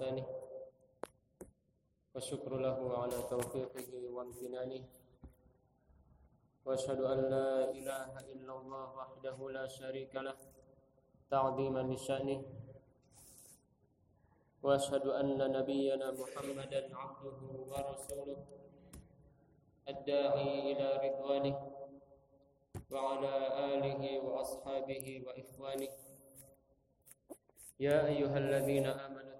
وإحسانه والشكر له على توفيقه وامتنانه. وأشهد أن لا إله إلا الله وحده لا شريك له تعظيما لشأنه. وأشهد أن نبينا محمدا عبده ورسوله الداعي إلى رضوانه وعلى آله وأصحابه وإخوانه. يا أيها الذين آمنوا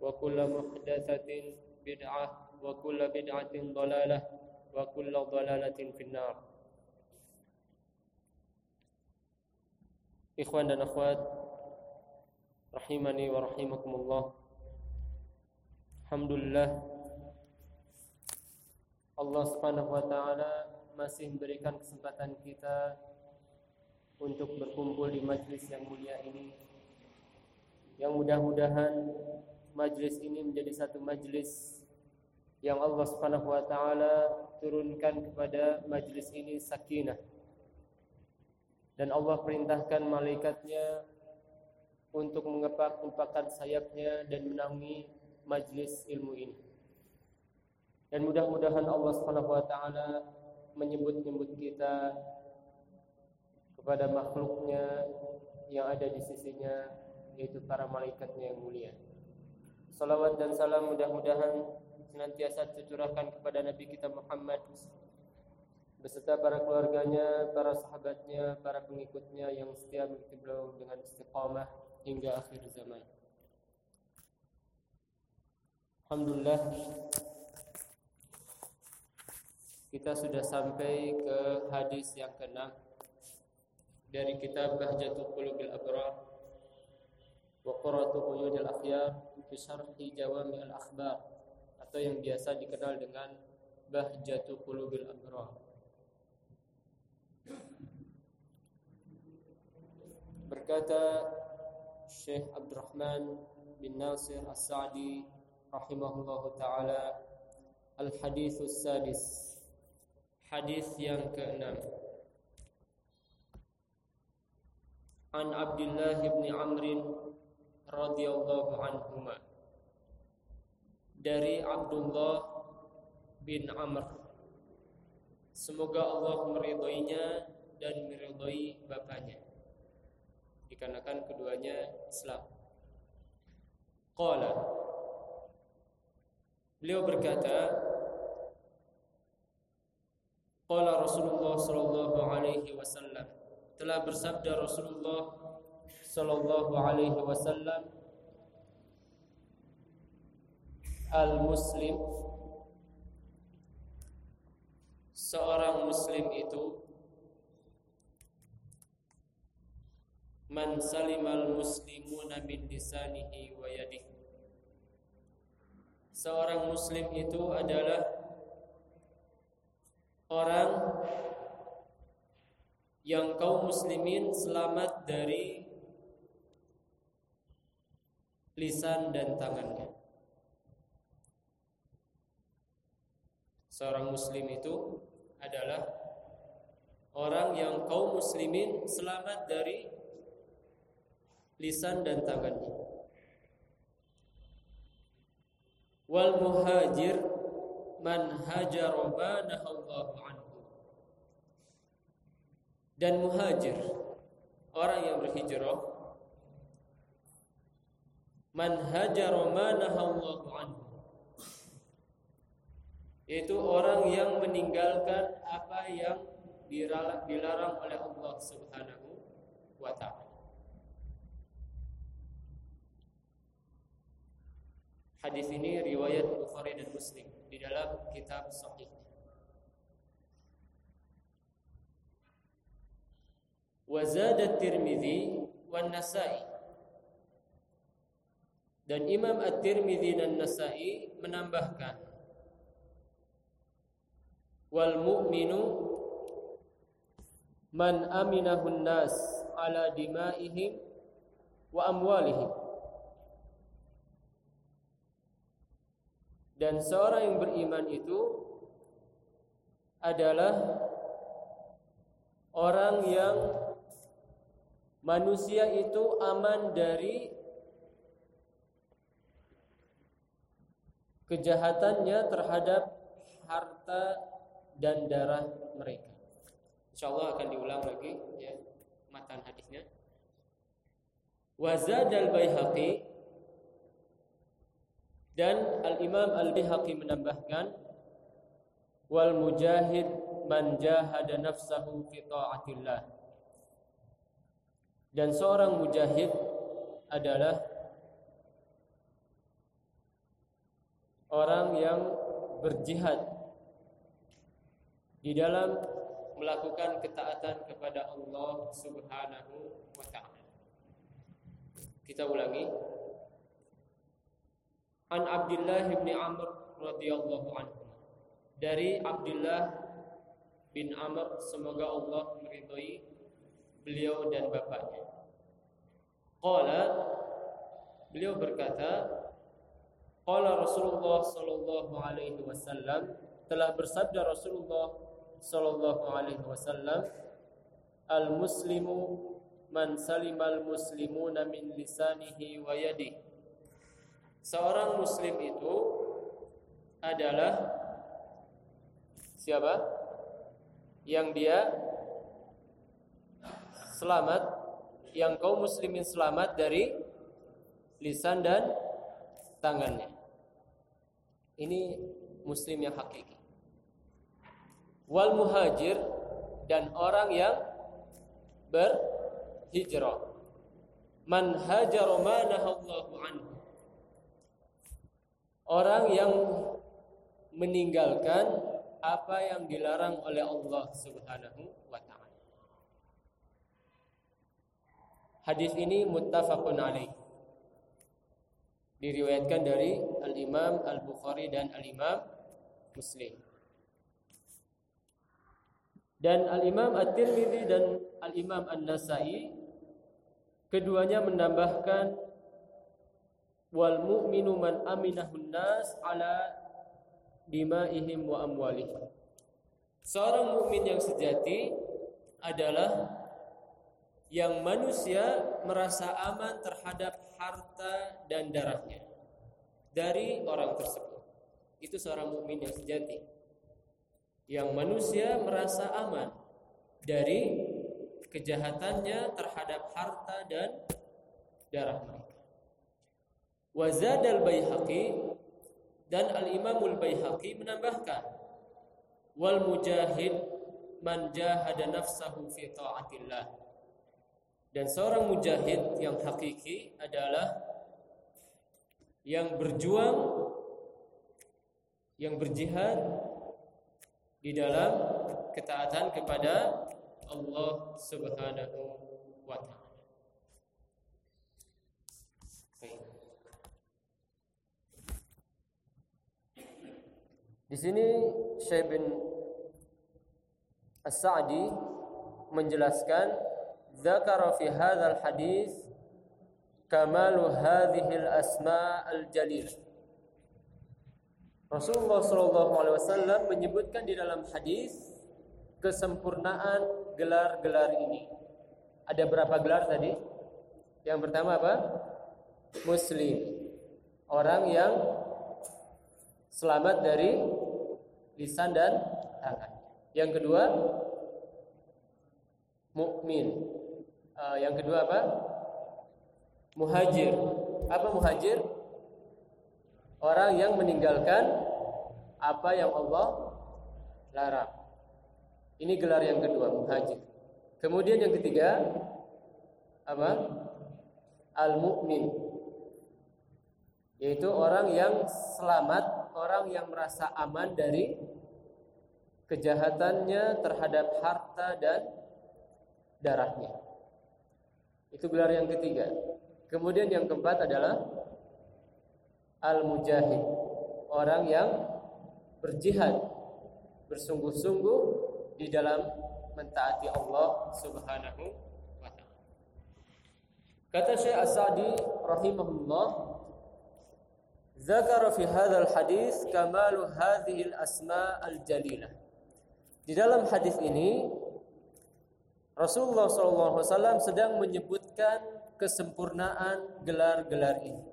وكل محدثة بدعة وكل بدعة ضلالة وكل ضلالة في النار Ikhwan dan akhwat rahimani wa rahimakumullah. Alhamdulillah Allah Subhanahu wa taala masih memberikan kesempatan kita untuk berkumpul di majlis yang mulia ini. Yang mudah-mudahan majlis ini menjadi satu majlis yang Allah Subhanahu wa taala turunkan kepada majlis ini sakinah dan Allah perintahkan malaikatnya untuk mengepak-ngepakkan sayapnya dan menaungi majlis ilmu ini. Dan mudah-mudahan Allah Subhanahu wa taala menyebut-nyebut kita kepada makhluknya yang ada di sisinya yaitu para malaikatnya yang mulia. Salawat dan salam mudah-mudahan senantiasa tercurahkan kepada Nabi kita Muhammad beserta para keluarganya, para sahabatnya, para pengikutnya yang setia mengikuti beliau dengan istiqamah hingga akhir zaman. Alhamdulillah kita sudah sampai ke hadis yang keenam dari kitab Bahjatul Qulubil Abrar wa Qurratu Uyunil Akhyar fi Jawami Al-Akhbar atau yang biasa dikenal dengan Bahjatul Qulubil Abrar. Berkata Syekh Abdurrahman bin Nasir As-Sa'di rahimahullahu taala Al-Hadithus Sadis Hadis yang keenam An Abdullah bin Amr radhiyallahu anhuma. Dari Abdullah bin Amr. Semoga Allah meridhoinya dan meridhoi bapaknya. Dikarenakan keduanya Islam. Qala. Beliau berkata Qala Rasulullah sallallahu alaihi wasallam. Telah bersabda Rasulullah sallallahu alaihi wasallam Al muslim seorang muslim itu man salimal muslimuna min lisanihi wa yadihi. Seorang muslim itu adalah orang yang kaum muslimin selamat dari lisan dan tangannya seorang muslim itu adalah orang yang kaum muslimin selamat dari lisan dan tangannya. Wal muhajir man hajara ma nahallahu anhu. Dan muhajir orang yang berhijrah man hajara ma nahallahu anhu yaitu orang yang meninggalkan apa yang dilarang oleh Allah Subhanahu wa taala. Hadis ini riwayat Bukhari dan Muslim di dalam kitab Sahih. Wa zada Tirmizi wan Nasa'i. Dan Imam At-Tirmizi dan Nasa'i menambahkan wal mu'minu man aminahun nas ala dima'ihim wa amwalihim. Dan seorang yang beriman itu adalah orang yang manusia itu aman dari kejahatannya terhadap harta dan darah mereka. Insya Allah akan diulang lagi ya matan hadisnya. Wazad al Baihaqi dan Al Imam Al Baihaqi menambahkan wal mujahid man jahada nafsahu fi taatillah. Dan seorang mujahid adalah orang yang berjihad di dalam melakukan ketaatan kepada Allah Subhanahu wa taala. Kita ulangi. An Abdullah bin Amr radhiyallahu anhu. Dari Abdullah bin Amr semoga Allah meridhai beliau dan bapaknya. Qala beliau berkata, qala Rasulullah sallallahu alaihi wasallam telah bersabda Rasulullah sallallahu alaihi wasallam al muslimu man salimal muslimuna min lisanihi wa yadihi seorang muslim itu adalah siapa? Yang dia selamat yang kaum muslimin selamat dari lisan dan tangannya ini muslim yang hakiki wal muhajir dan orang yang berhijrah. Man hajara ma nahallahu anhu. Orang yang meninggalkan apa yang dilarang oleh Allah Subhanahu wa taala. Hadis ini muttafaqun alaih. Diriwayatkan dari Al-Imam Al-Bukhari dan Al-Imam Muslim. Dan Al-Imam At-Tirmidzi dan Al-Imam An-Nasai keduanya menambahkan wal mu'minu man aminahun nas ala dimaihim wa amwalihim. Seorang mukmin yang sejati adalah yang manusia merasa aman terhadap harta dan darahnya dari orang tersebut. Itu seorang mukmin yang sejati yang manusia merasa aman dari kejahatannya terhadap harta dan darah mereka. Wazad al-Baihaqi dan al-Imamul Baihaqi menambahkan wal mujahid man jahada nafsahu fi taatillah. Dan seorang mujahid yang hakiki adalah yang berjuang yang berjihad di dalam ketaatan kepada Allah Subhanahu wa taala. Di sini Syekh bin As-Sa'di menjelaskan zakara fi hadzal hadis kamalu hadhihi al-asma al-jalilah Rasulullah Shallallahu Alaihi Wasallam menyebutkan di dalam hadis kesempurnaan gelar-gelar ini. Ada berapa gelar tadi? Yang pertama apa? Muslim. Orang yang selamat dari lisan dan tangan. Yang kedua, mukmin. Uh, yang kedua apa? Muhajir. Apa muhajir? orang yang meninggalkan apa yang Allah larang. Ini gelar yang kedua, muhajir. Kemudian yang ketiga apa? Al-mu'min. Yaitu orang yang selamat, orang yang merasa aman dari kejahatannya terhadap harta dan darahnya. Itu gelar yang ketiga. Kemudian yang keempat adalah al-mujahid, orang yang berjihad bersungguh-sungguh di dalam mentaati Allah Subhanahu wa taala. Kata Syekh As-Sa'di rahimahullah, "Zakara fi hadzal hadis kamalu hadhihi al-asma al-jalilah." Di dalam hadis ini Rasulullah SAW sedang menyebutkan kesempurnaan gelar-gelar ini.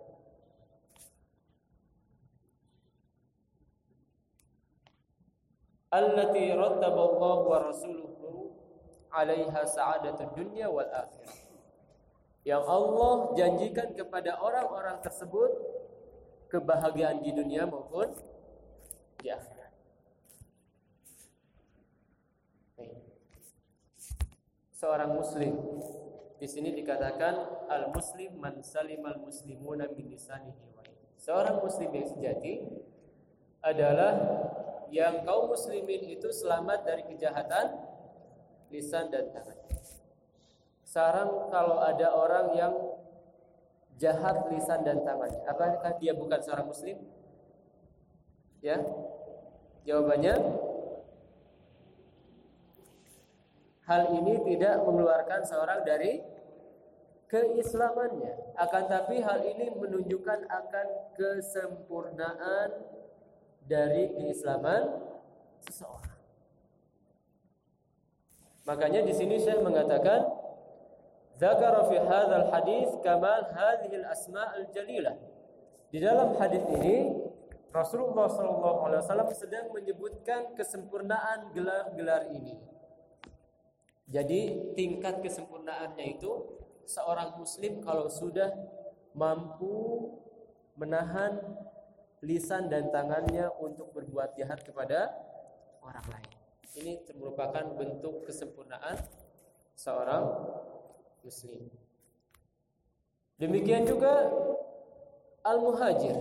allati rattaba Allah wa rasuluhu 'alaiha sa'adatud dunya wal akhirah. Yang Allah janjikan kepada orang-orang tersebut kebahagiaan di dunia maupun di akhirat. Seorang muslim di sini dikatakan al muslim man salimal muslimuna min lisanihi wa Seorang muslim yang sejati adalah yang kaum muslimin itu selamat dari kejahatan lisan dan tangan. Sekarang kalau ada orang yang jahat lisan dan tangannya, apakah dia bukan seorang muslim? Ya. Jawabannya hal ini tidak mengeluarkan seorang dari keislamannya. Akan tapi hal ini menunjukkan akan kesempurnaan dari keislaman seseorang. Makanya di sini saya mengatakan zakara fi hadzal hadis kamal hadhil asma al jalilah. Di dalam hadis ini Rasulullah sallallahu alaihi wasallam sedang menyebutkan kesempurnaan gelar-gelar ini. Jadi tingkat kesempurnaannya itu seorang muslim kalau sudah mampu menahan lisan dan tangannya untuk berbuat jahat kepada orang lain. Ini merupakan bentuk kesempurnaan seorang muslim. Demikian juga al-muhajir.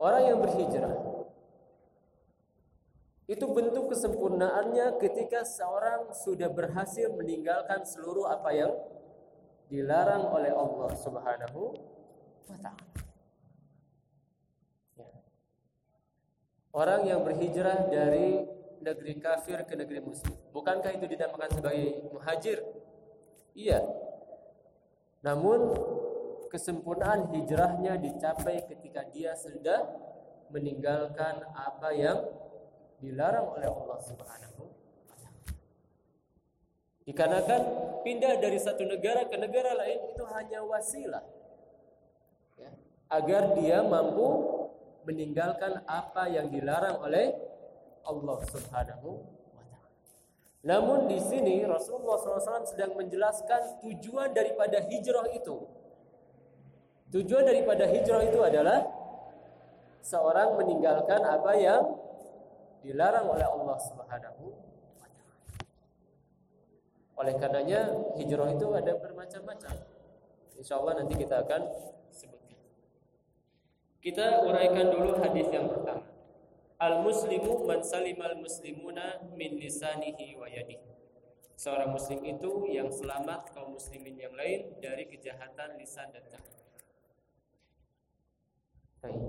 Orang yang berhijrah. Itu bentuk kesempurnaannya ketika seorang sudah berhasil meninggalkan seluruh apa yang dilarang oleh Allah Subhanahu wa taala. Ya. Orang yang berhijrah dari negeri kafir ke negeri muslim. Bukankah itu dinamakan sebagai muhajir? Iya. Namun kesempurnaan hijrahnya dicapai ketika dia sudah meninggalkan apa yang dilarang oleh Allah Subhanahu. Dikarenakan pindah dari satu negara ke negara lain itu hanya wasilah agar dia mampu meninggalkan apa yang dilarang oleh Allah Subhanahu wa. Namun di sini Rasulullah SAW sedang menjelaskan tujuan daripada hijrah itu. Tujuan daripada hijrah itu adalah seorang meninggalkan apa yang dilarang oleh Allah Subhanahu wa taala. Oleh karenanya hijrah itu ada bermacam-macam. Insya Allah nanti kita akan kita uraikan dulu hadis yang pertama. Al-muslimu man salimal muslimuna min lisanihi wa yadihi. Seorang muslim itu yang selamat kaum muslimin yang lain dari kejahatan lisan dan tangan. Baik.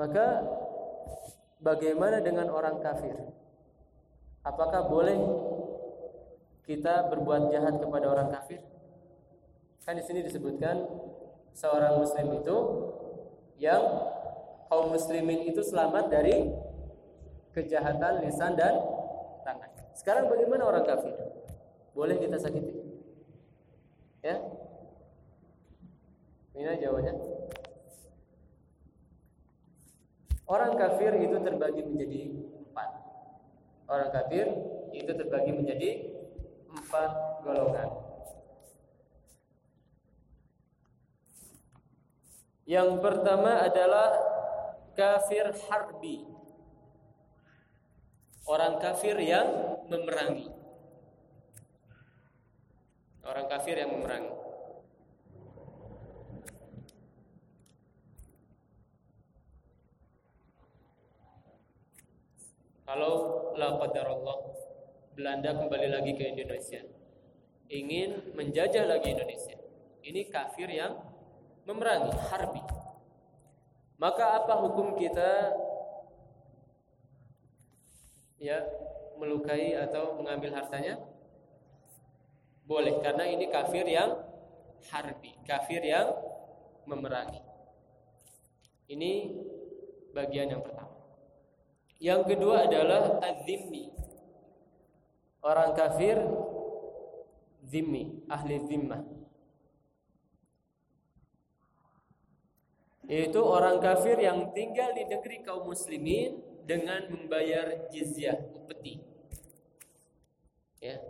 Maka bagaimana dengan orang kafir? Apakah boleh kita berbuat jahat kepada orang kafir? Kan di sini disebutkan seorang muslim itu yang kaum muslimin itu selamat dari kejahatan lisan dan tangan. Sekarang bagaimana orang kafir? Boleh kita sakiti? Ya? Ini jawabannya. Orang kafir itu terbagi menjadi empat. Orang kafir itu terbagi menjadi empat golongan. Yang pertama adalah kafir harbi. Orang kafir yang memerangi. Orang kafir yang memerangi. Kalau la qadarullah Belanda kembali lagi ke Indonesia, ingin menjajah lagi Indonesia. Ini kafir yang memerangi, harbi. Maka apa hukum kita ya melukai atau mengambil hartanya? Boleh karena ini kafir yang harbi, kafir yang memerangi. Ini bagian yang pertama. Yang kedua adalah azimmi. Orang kafir zimmi, ahli zimmah. Yaitu orang kafir yang tinggal di negeri kaum muslimin dengan membayar jizyah, upeti. Ya.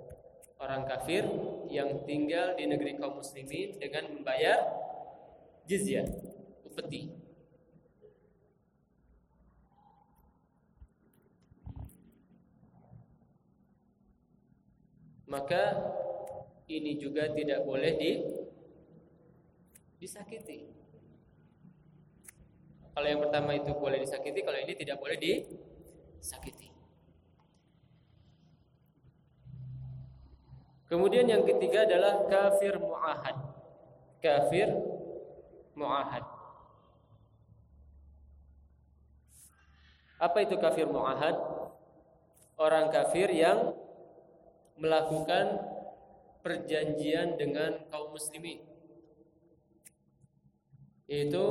Orang kafir yang tinggal di negeri kaum muslimin dengan membayar jizyah, upeti. Maka ini juga tidak boleh di disakiti. Kalau yang pertama itu boleh disakiti, kalau ini tidak boleh disakiti. Kemudian yang ketiga adalah kafir muahad. Kafir muahad. Apa itu kafir muahad? Orang kafir yang melakukan perjanjian dengan kaum muslimin. Yaitu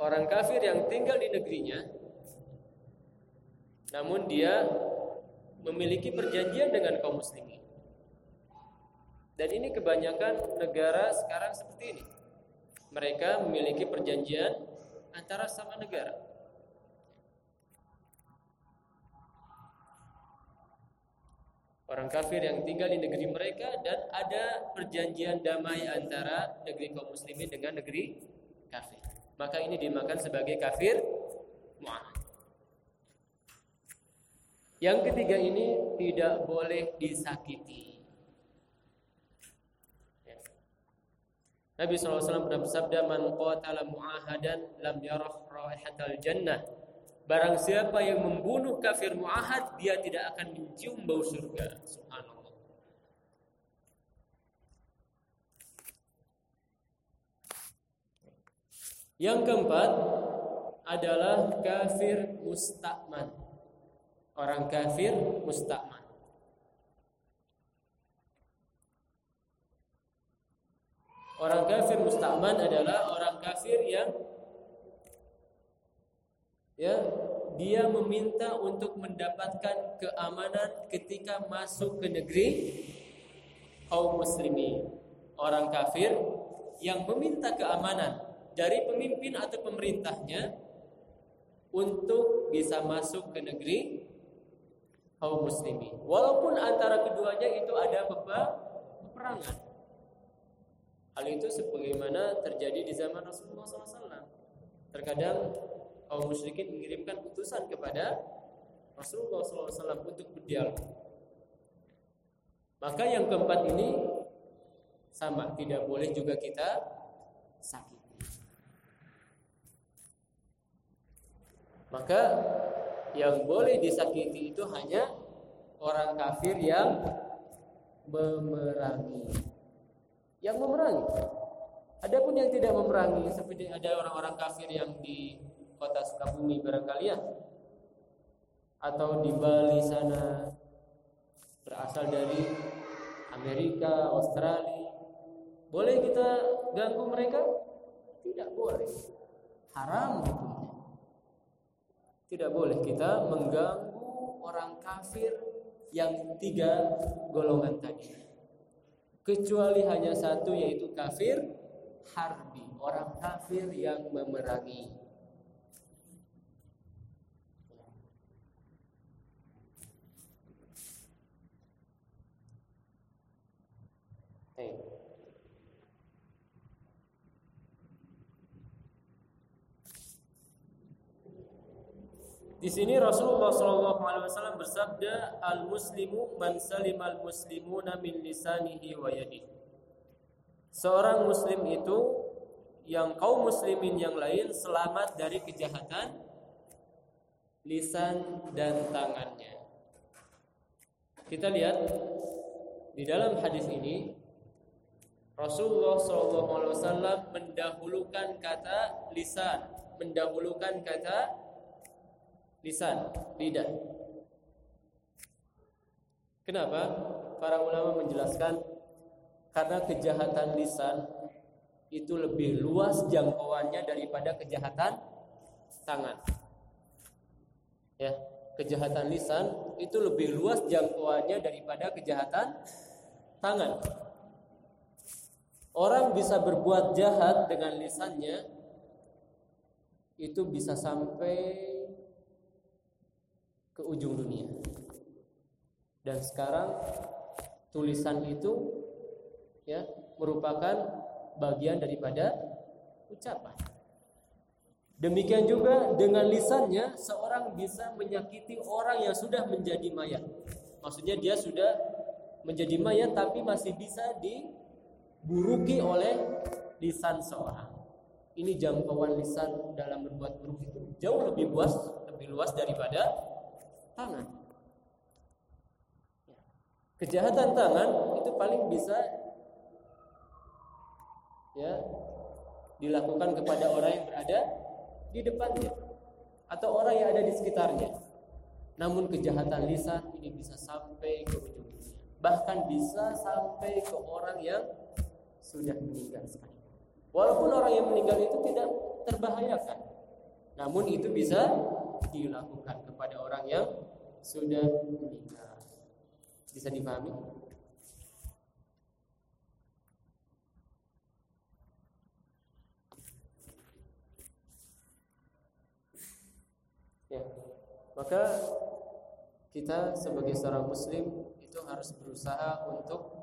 orang kafir yang tinggal di negerinya namun dia memiliki perjanjian dengan kaum muslimin. Dan ini kebanyakan negara sekarang seperti ini. Mereka memiliki perjanjian antara sama negara orang kafir yang tinggal di negeri mereka dan ada perjanjian damai antara negeri kaum muslimin dengan negeri kafir. Maka ini dimakan sebagai kafir mu'ahad. Yang ketiga ini tidak boleh disakiti. Ya. Nabi SAW pernah bersabda, "Man qatala mu'ahadan lam yarah raihatal jannah." Barang siapa yang membunuh kafir muahad, dia tidak akan mencium bau surga. Subhanallah. Yang keempat adalah kafir mustakman. Orang kafir mustakman. Orang kafir mustakman adalah orang kafir yang ya dia meminta untuk mendapatkan keamanan ketika masuk ke negeri kaum muslimin. Orang kafir yang meminta keamanan dari pemimpin atau pemerintahnya untuk bisa masuk ke negeri kaum muslimin. Walaupun antara keduanya itu ada peperangan. Hal itu sebagaimana terjadi di zaman Rasulullah SAW terkadang kaum musyrikin mengirimkan utusan kepada Rasulullah SAW untuk berdialog. Maka yang keempat ini sama, tidak boleh juga kita sakiti. Maka yang boleh disakiti itu hanya orang kafir yang memerangi. Yang memerangi. Adapun yang tidak memerangi seperti ada orang-orang kafir yang di kota Sukabumi barangkali ya atau di Bali sana berasal dari Amerika, Australia. Boleh kita ganggu mereka? Tidak boleh. Haram hukumnya. Tidak boleh kita mengganggu orang kafir yang tiga golongan tadi. Kecuali hanya satu yaitu kafir harbi, orang kafir yang memerangi. Di sini Rasulullah SAW bersabda, "Al muslimu man al muslimuna min lisanihi wa yadihi." Seorang muslim itu yang kaum muslimin yang lain selamat dari kejahatan lisan dan tangannya. Kita lihat di dalam hadis ini Rasulullah SAW mendahulukan kata lisan, mendahulukan kata lisan, lidah. Kenapa? Para ulama menjelaskan karena kejahatan lisan itu lebih luas jangkauannya daripada kejahatan tangan. Ya, kejahatan lisan itu lebih luas jangkauannya daripada kejahatan tangan. Orang bisa berbuat jahat dengan lisannya itu bisa sampai ke ujung dunia. Dan sekarang tulisan itu ya merupakan bagian daripada ucapan. Demikian juga dengan lisannya seorang bisa menyakiti orang yang sudah menjadi mayat. Maksudnya dia sudah menjadi mayat tapi masih bisa diburuki oleh lisan seorang. Ini jangkauan lisan dalam berbuat buruk itu jauh lebih luas, lebih luas daripada tangan. Kejahatan tangan itu paling bisa ya dilakukan kepada orang yang berada di depannya atau orang yang ada di sekitarnya. Namun kejahatan lisan ini bisa sampai ke ujung dunia. Bahkan bisa sampai ke orang yang sudah meninggal sekali. Walaupun orang yang meninggal itu tidak terbahayakan. Namun itu bisa dilakukan kepada orang yang sudah menikah. Bisa dipahami? Ya. Maka kita sebagai seorang muslim itu harus berusaha untuk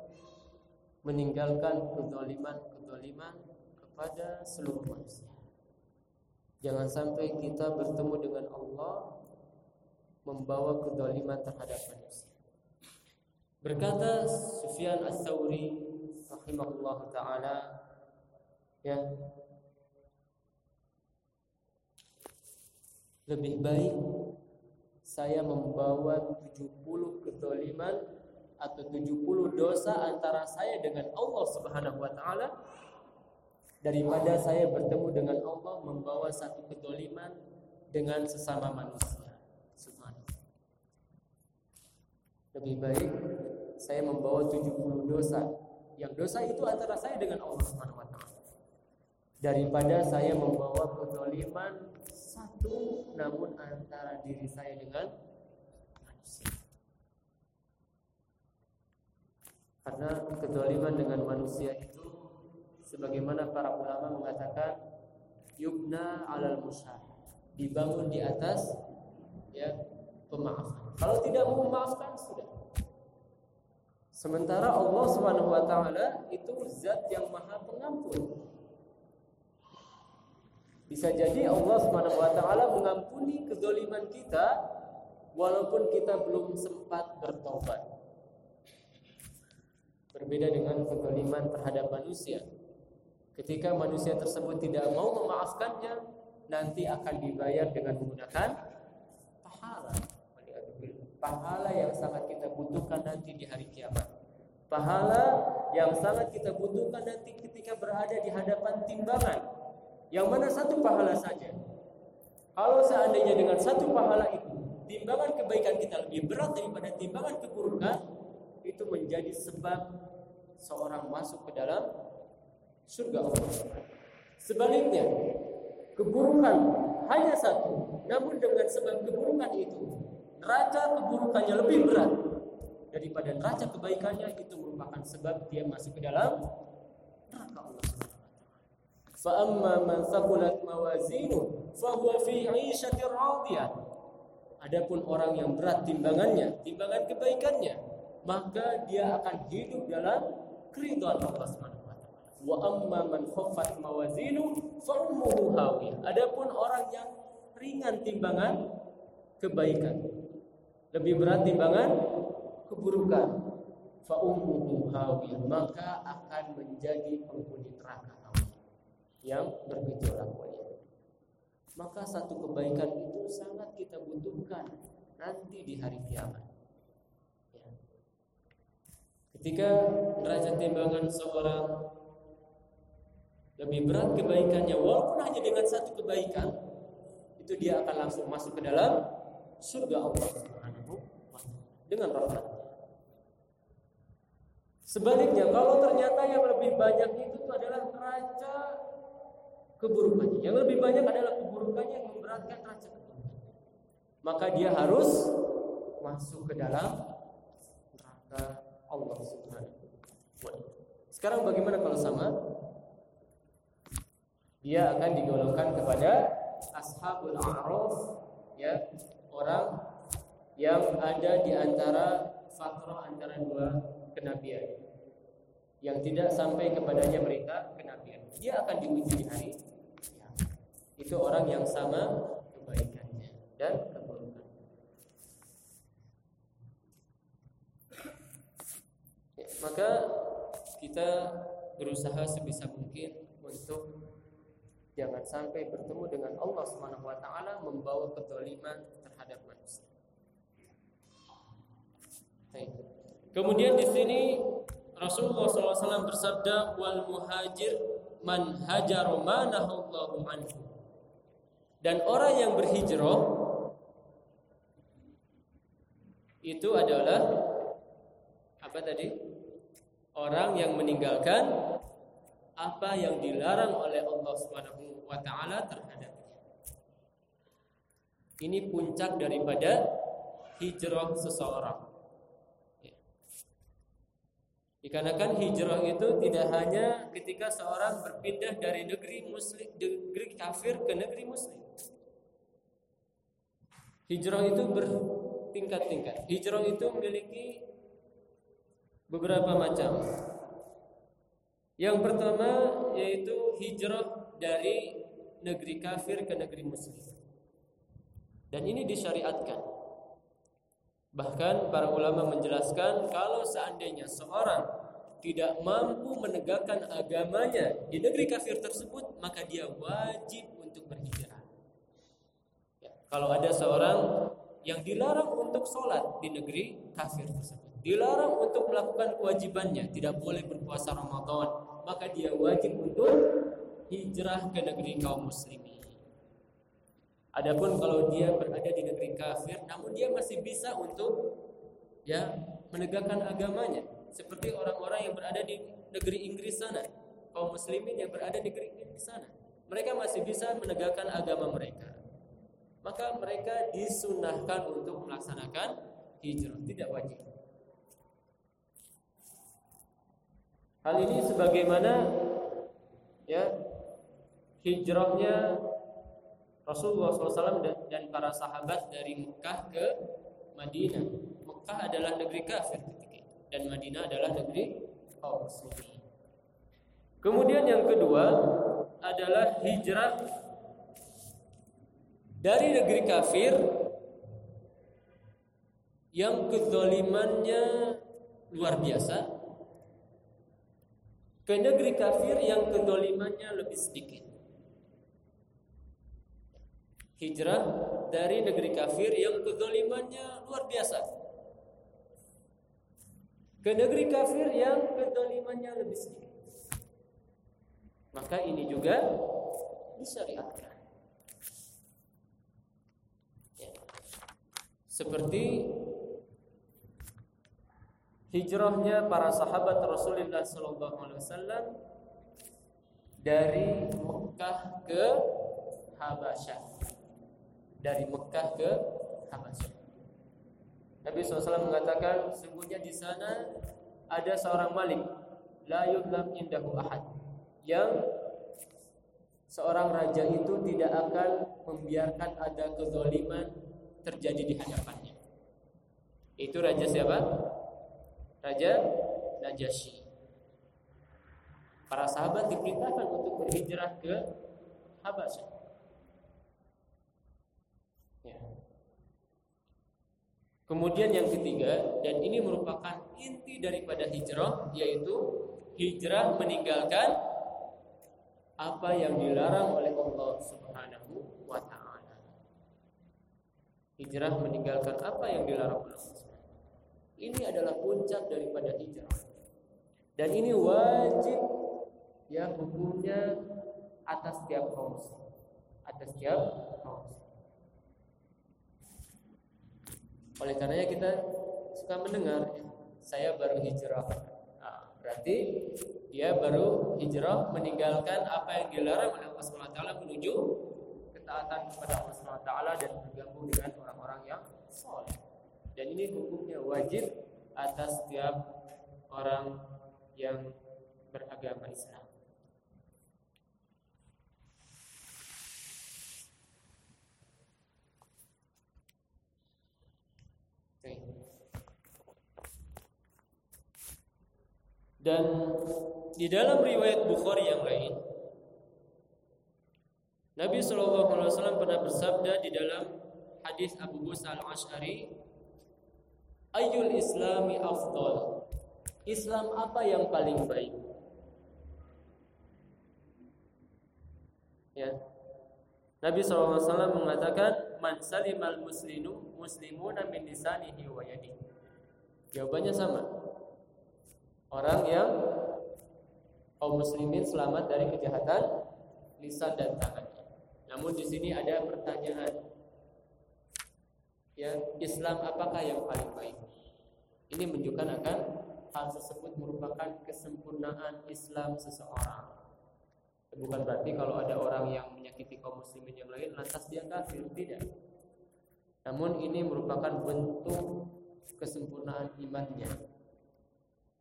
meninggalkan kezaliman-kezaliman kepada seluruh manusia. Jangan sampai kita bertemu dengan Allah membawa kezaliman terhadap manusia. Berkata Sufyan Ats-Tsauri rahimahullah taala ya lebih baik saya membawa 70 kezaliman atau 70 dosa antara saya dengan Allah Subhanahu wa taala daripada saya bertemu dengan Allah membawa satu kezaliman dengan sesama manusia. Lebih baik saya membawa 70 dosa. Yang dosa itu antara saya dengan Allah Subhanahu wa taala. Daripada saya membawa kezaliman satu namun antara diri saya dengan manusia. Karena kezaliman dengan manusia itu sebagaimana para ulama mengatakan yubna alal musyah dibangun di atas ya pemaafan. Kalau tidak mau memaafkan sudah. Sementara Allah Subhanahu wa taala itu zat yang Maha Pengampun. Bisa jadi Allah Subhanahu wa taala mengampuni kezaliman kita walaupun kita belum sempat bertobat. Berbeda dengan kezaliman terhadap manusia. Ketika manusia tersebut tidak mau memaafkannya, nanti akan dibayar dengan menggunakan pahala pahala yang sangat kita butuhkan nanti di hari kiamat. Pahala yang sangat kita butuhkan nanti ketika berada di hadapan timbangan. Yang mana satu pahala saja. Kalau seandainya dengan satu pahala itu timbangan kebaikan kita lebih berat daripada timbangan keburukan, itu menjadi sebab seorang masuk ke dalam surga Allah. Sebaliknya, keburukan hanya satu, namun dengan sebab keburukan itu neraca keburukannya lebih berat daripada neraca kebaikannya itu merupakan sebab dia masuk ke dalam neraka Allah Fa amma man thaqulat mawazinu fa huwa fi 'ishatir radiyah. Adapun orang yang berat timbangannya, timbangan kebaikannya, maka dia akan hidup dalam keridhaan Allah Subhanahu wa taala. Wa amma man khaffat mawazinu fa ummuhu hawiyah. Adapun orang yang ringan timbangan kebaikan. Lebih berat timbangan keburukan. Fa ummuhu hawiyah, maka akan menjadi penghuni neraka yang bergejolak mulia. Maka satu kebaikan itu sangat kita butuhkan nanti di hari kiamat. Ya. Ketika derajat timbangan seorang lebih berat kebaikannya walaupun hanya dengan satu kebaikan itu dia akan langsung masuk ke dalam surga Allah dengan rahmat. Sebaliknya kalau ternyata yang lebih banyak itu adalah neraca keburukannya. Yang lebih banyak adalah keburukannya yang memberatkan neraca keburukannya. Maka dia harus masuk ke dalam neraka Allah Subhanahu Sekarang bagaimana kalau sama? dia akan digolongkan kepada ashabul a'raf ya orang yang ada di antara fatrah antara dua kenabian. Yang tidak sampai kepadanya berita kenabian. Dia akan diuji di hari itu orang yang sama kebaikannya dan keburukan ya, maka kita berusaha sebisa mungkin untuk jangan sampai bertemu dengan Allah Subhanahu wa taala membawa kezaliman terhadap manusia. Kemudian di sini Rasulullah SAW bersabda wal muhajir man hajar manahallahu anhu. Dan orang yang berhijrah itu adalah apa tadi? Orang yang meninggalkan apa yang dilarang oleh Allah Subhanahu wa taala terhadapnya. Ini puncak daripada hijrah seseorang. Ya. Dikarenakan hijrah itu tidak hanya ketika seorang berpindah dari negeri muslim negeri kafir ke negeri muslim. Hijrah itu bertingkat-tingkat. Hijrah itu memiliki beberapa macam. Yang pertama yaitu hijrah dari negeri kafir ke negeri muslim. Dan ini disyariatkan. Bahkan para ulama menjelaskan kalau seandainya seorang tidak mampu menegakkan agamanya di negeri kafir tersebut, maka dia wajib untuk berhijrah. Ya, kalau ada seorang yang dilarang untuk sholat di negeri kafir tersebut, dilarang untuk melakukan kewajibannya, tidak boleh berpuasa Ramadan, maka dia wajib untuk hijrah ke negeri kaum muslimin. Adapun kalau dia berada di negeri kafir, namun dia masih bisa untuk ya menegakkan agamanya, seperti orang-orang yang berada di negeri Inggris sana, kaum muslimin yang berada di negeri Inggris sana. Mereka masih bisa menegakkan agama mereka. Maka mereka disunahkan untuk melaksanakan hijrah, tidak wajib. Hal ini sebagaimana ya hijrahnya Rasulullah SAW dan, para sahabat dari Mekah ke Madinah. Mekah adalah negeri kafir dan Madinah adalah negeri kaum. Kemudian yang kedua adalah hijrah dari negeri kafir yang kezalimannya luar biasa ke negeri kafir yang kedolimannya lebih sedikit. Hijrah dari negeri kafir yang kedolimannya luar biasa. Ke negeri kafir yang kedolimannya lebih sedikit. Maka ini juga disyariatkan. Ya. Seperti hijrahnya para sahabat Rasulullah sallallahu alaihi wasallam dari Mekah ke Habasyah. Dari Mekah ke Habasyah. Nabi SAW mengatakan sungguhnya di sana ada seorang malik la yudlam indahu ahad yang seorang raja itu tidak akan membiarkan ada kezaliman terjadi di hadapannya. Itu raja siapa? Raja Najasyi. Para sahabat diperintahkan untuk berhijrah ke Habasyah. Ya. Kemudian yang ketiga dan ini merupakan inti daripada hijrah yaitu hijrah meninggalkan apa yang dilarang oleh Allah Subhanahu wa taala. Hijrah meninggalkan apa yang dilarang oleh Allah. Ini adalah puncak daripada hijrah. Dan ini wajib ya hukumnya atas setiap kaum atas setiap kaum Oleh karenanya kita suka mendengar saya baru hijrah. Nah, berarti dia baru hijrah meninggalkan apa yang dilarang oleh Allah SWT menuju ketaatan kepada Allah SWT dan bergabung dengan orang-orang yang soleh. Dan ini hukumnya wajib atas setiap orang yang beragama Islam. Dan di dalam riwayat Bukhari yang lain Nabi SAW pernah bersabda di dalam hadis Abu Musa al-Ash'ari Ayul Islami afdal. Islam apa yang paling baik? Ya. Nabi SAW mengatakan Man salimal muslimu muslimuna min lisanihi wa yadihi. Jawabannya sama orang yang kaum muslimin selamat dari kejahatan lisan dan tangannya. Namun di sini ada pertanyaan. Ya, Islam apakah yang paling baik? Ini menunjukkan akan hal tersebut merupakan kesempurnaan Islam seseorang. Bukan berarti kalau ada orang yang menyakiti kaum muslimin yang lain lantas dia kafir, tidak. Namun ini merupakan bentuk kesempurnaan imannya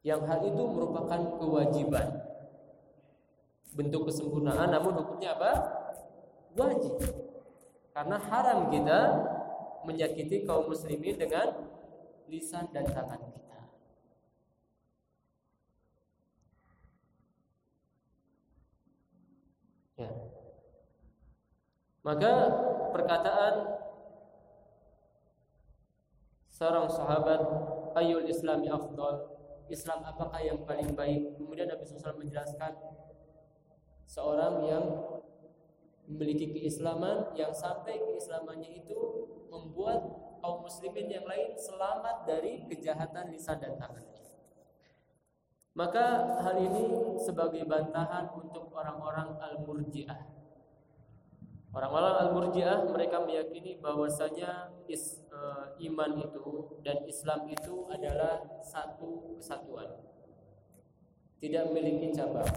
yang hal itu merupakan kewajiban. Bentuk kesempurnaan namun hukumnya apa? Wajib. Karena haram kita menyakiti kaum muslimin dengan lisan dan tangan kita. Ya. Maka perkataan seorang sahabat ayul islami afdal Islam apakah yang paling baik? Kemudian Nabi SAW menjelaskan seorang yang memiliki keislaman yang sampai keislamannya itu membuat kaum muslimin yang lain selamat dari kejahatan lisan dan tangannya. Maka hal ini sebagai bantahan untuk orang-orang al-murji'ah Orang-orang Al-Murji'ah mereka meyakini bahwasanya is, e, iman itu dan Islam itu adalah satu kesatuan. Tidak memiliki cabang.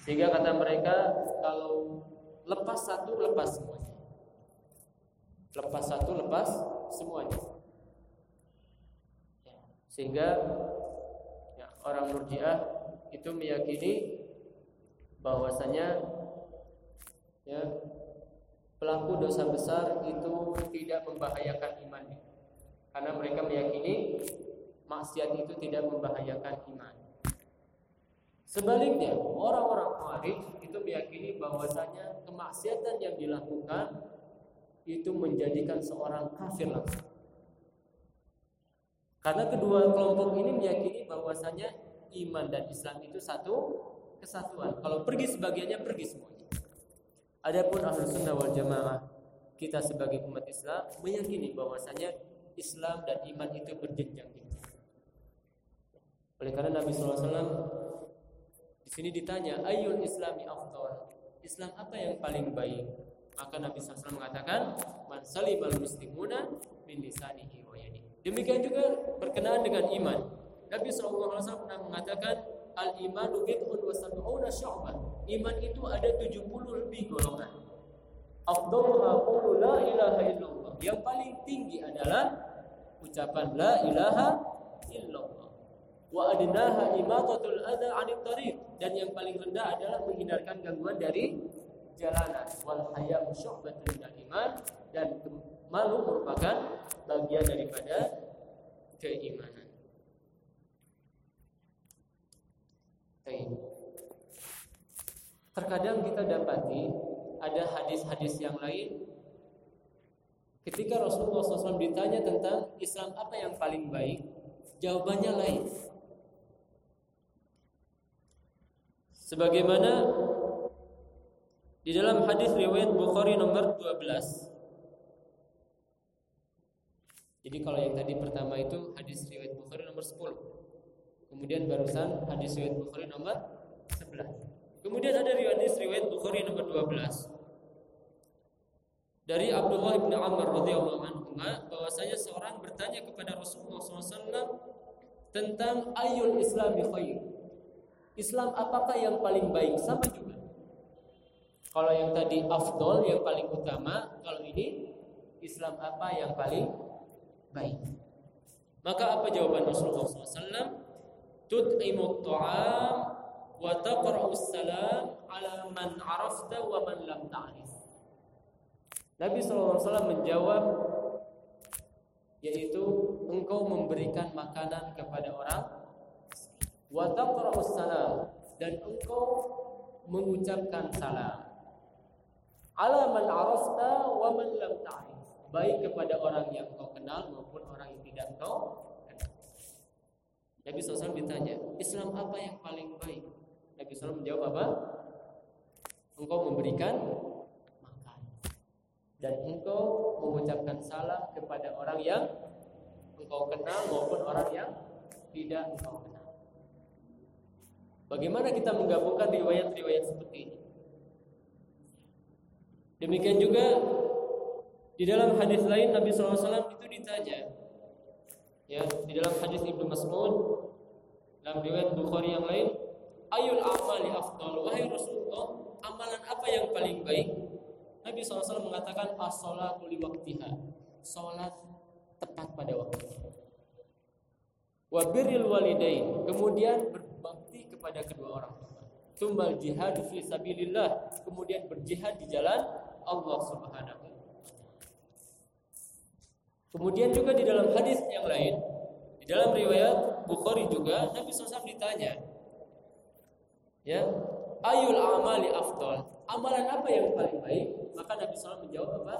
Sehingga kata mereka kalau lepas satu lepas semuanya. Lepas satu lepas semuanya. Ya, sehingga ya, orang Murji'ah itu meyakini bahwasanya ya pelaku dosa besar itu tidak membahayakan imannya karena mereka meyakini maksiat itu tidak membahayakan iman sebaliknya orang-orang khawarij itu meyakini bahwasanya kemaksiatan yang dilakukan itu menjadikan seorang kafir langsung karena kedua kelompok ini meyakini bahwasanya iman dan Islam itu satu kesatuan. Kalau pergi sebagiannya pergi semua. Adapun ahlu sunnah wal jamaah kita sebagai umat Islam meyakini bahwasanya Islam dan iman itu berjenjang. Oleh karena Nabi SAW di sini ditanya ayul islami afdal? Islam apa yang paling baik? Maka Nabi SAW mengatakan man salibal muslimuna min lisanihi demikian juga berkenaan dengan iman. Nabi SAW pernah mengatakan al imanu bid'un wa sab'una syu'bah iman itu ada 70 lebih golongan. Afdaluha qulu la ilaha illallah. Yang paling tinggi adalah ucapan la ilaha illallah. Wa adnaha imatatul adha 'anil tariq dan yang paling rendah adalah menghindarkan gangguan dari jalanan. Wal haya'u syu'batun iman dan malu merupakan bagian daripada keimanan. Baik. Terkadang kita dapati ada hadis-hadis yang lain Ketika Rasulullah SAW ditanya tentang Islam apa yang paling baik, jawabannya lain. Sebagaimana di dalam hadis riwayat Bukhari nomor 12. Jadi kalau yang tadi pertama itu hadis riwayat Bukhari nomor 10. Kemudian barusan hadis riwayat Bukhari nomor 11. Kemudian ada riwayat riwayat Bukhari nomor 12. Dari Abdullah bin Amr radhiyallahu anhu bahwasanya seorang bertanya kepada Rasulullah SAW tentang ayul Islami khair. Islam apakah yang paling baik? Sama juga. Kalau yang tadi afdol yang paling utama, kalau ini Islam apa yang paling baik? Maka apa jawaban Rasulullah SAW? Tut'imut ta'am wa salam ala man arafta wa man lam ta'rif. Nabi SAW menjawab yaitu engkau memberikan makanan kepada orang wa salam dan engkau mengucapkan salam. Ala man arafta wa man lam ta'rif. Baik kepada orang yang kau kenal maupun orang yang tidak kau kenal. Nabi SAW ditanya Islam apa yang paling baik Nabi SAW menjawab apa? Engkau memberikan makan. Dan engkau mengucapkan salam kepada orang yang engkau kenal maupun orang yang tidak engkau kenal. Bagaimana kita menggabungkan riwayat-riwayat seperti ini? Demikian juga di dalam hadis lain Nabi SAW itu ditanya, ya di dalam hadis Ibnu Mas'ud dalam riwayat Bukhari yang lain, ayul amali afdal wahai Rasulullah, amalan apa yang paling baik? Nabi SAW mengatakan as-salatu li waktiha. Salat tepat pada waktunya. Wa birril walidain, kemudian berbakti kepada kedua orang tua. Tumbal jihad fi sabilillah, kemudian berjihad di jalan Allah Subhanahu Kemudian juga di dalam hadis yang lain, di dalam riwayat Bukhari juga Nabi SAW ditanya, ya, ayul amali afdal, amalan apa yang paling baik? Maka Nabi SAW menjawab apa?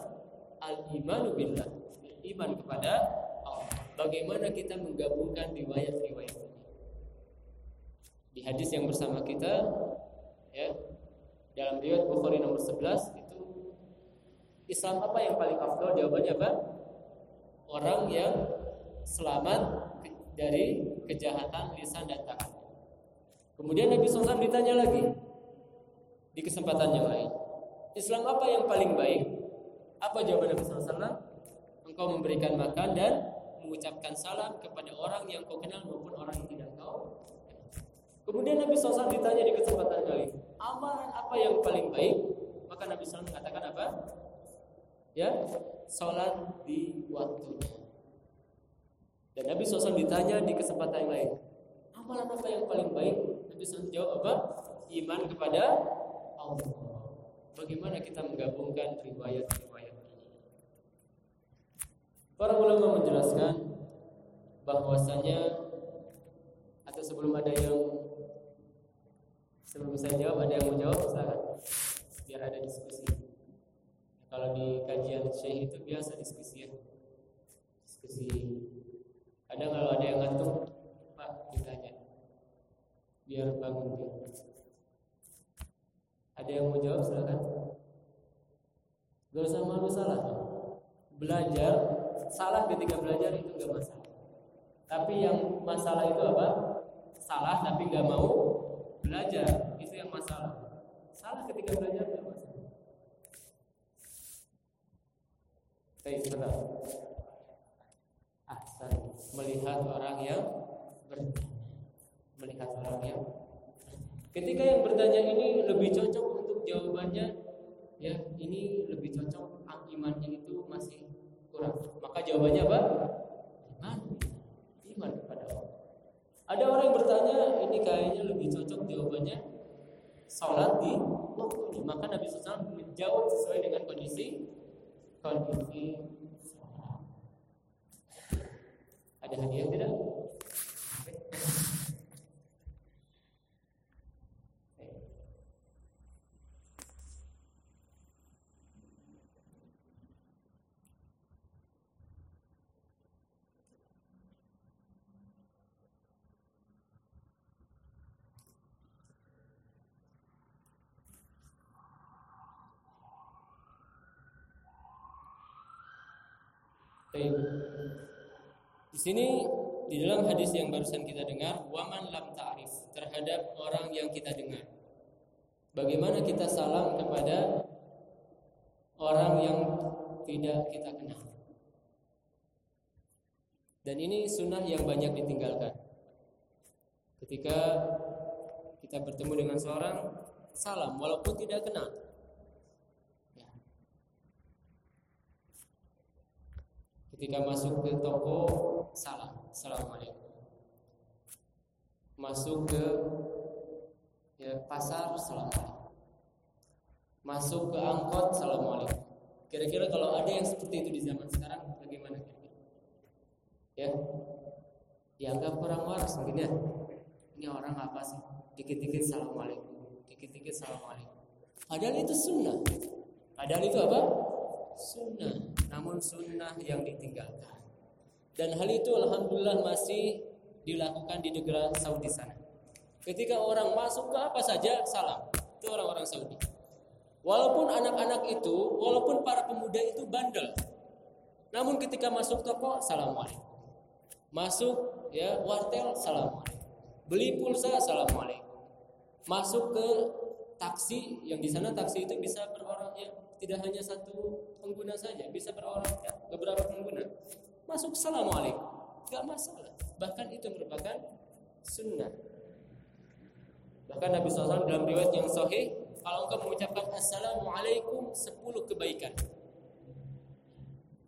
Al imanu billah, iman kepada Allah. Bagaimana kita menggabungkan riwayat-riwayat ini? Di hadis yang bersama kita, ya, dalam riwayat Bukhari nomor 11 itu Islam apa yang paling afdal? Jawabannya apa? Orang yang selamat dari kejahatan lisan dan tangan. Kemudian Nabi SAW ditanya lagi di kesempatan yang lain. Islam apa yang paling baik? Apa jawaban Nabi SAW? Engkau memberikan makan dan mengucapkan salam kepada orang yang kau kenal maupun orang yang tidak kau Kemudian Nabi SAW ditanya di kesempatan kali, amalan apa yang paling baik? Maka Nabi SAW mengatakan apa? Ya, sholat di waktunya. Dan Nabi SAW ditanya di kesempatan yang lain, amalan apa yang paling baik? SAW jawab apa? Iman kepada Allah. Bagaimana kita menggabungkan riwayat-riwayat ini? Para ulama menjelaskan bahwasanya atau sebelum ada yang Sebelum saya jawab, ada yang mau jawab? Silakan. Biar ada diskusi. Kalau di kajian syekh itu biasa diskusi ya. Diskusi. Ada kalau ada yang ngantuk. Biar bangun dia. Ada yang mau jawab? Silakan. Gak usah malu salah. Belajar salah ketika belajar itu gak masalah. Tapi yang masalah itu apa? Salah tapi gak mau belajar itu yang masalah salah ketika belajar tidak masalah baik sebentar ahsan melihat orang yang bertanya melihat orang yang ketika yang bertanya ini lebih cocok untuk jawabannya ya ini lebih cocok imannya itu masih kurang. Maka jawabannya apa? Iman. Iman kepada Allah. Ada orang yang bertanya, ini kayaknya lebih cocok jawabannya sholat di waktu Maka Nabi SAW menjawab sesuai dengan kondisi kondisi. Ada hadiah tidak? Di sini di dalam hadis yang barusan kita dengar, waman lam ta'rif terhadap orang yang kita dengar. Bagaimana kita salam kepada orang yang tidak kita kenal. Dan ini sunnah yang banyak ditinggalkan. Ketika kita bertemu dengan seorang, salam walaupun tidak kenal. Ketika masuk ke toko, salam, assalamualaikum. Masuk ke ya, pasar, assalamualaikum. Masuk ke angkot, assalamualaikum. Kira-kira kalau ada yang seperti itu di zaman sekarang, bagaimana kira-kira? Ya, dianggap kurang waras mungkin ya. Ini orang apa sih? Dikit-dikit assalamualaikum, dikit-dikit assalamualaikum. Padahal itu sunnah. Padahal itu apa? Sunnah. Namun sunnah yang ditinggalkan. Dan hal itu alhamdulillah masih dilakukan di negara Saudi sana. Ketika orang masuk ke apa saja salam. Itu orang-orang Saudi. Walaupun anak-anak itu, walaupun para pemuda itu bandel. Namun ketika masuk toko, assalamualaikum. Masuk ya wartel, assalamualaikum. Beli pulsa, assalamualaikum. Masuk ke taksi, yang di sana taksi itu bisa berorang tidak hanya satu pengguna saja, bisa berorang ya, beberapa pengguna. Masuk assalamualaikum, gak masalah. Bahkan itu merupakan sunnah. Bahkan Nabi SAW dalam riwayat yang sahih kalau engkau mengucapkan assalamualaikum 10 kebaikan.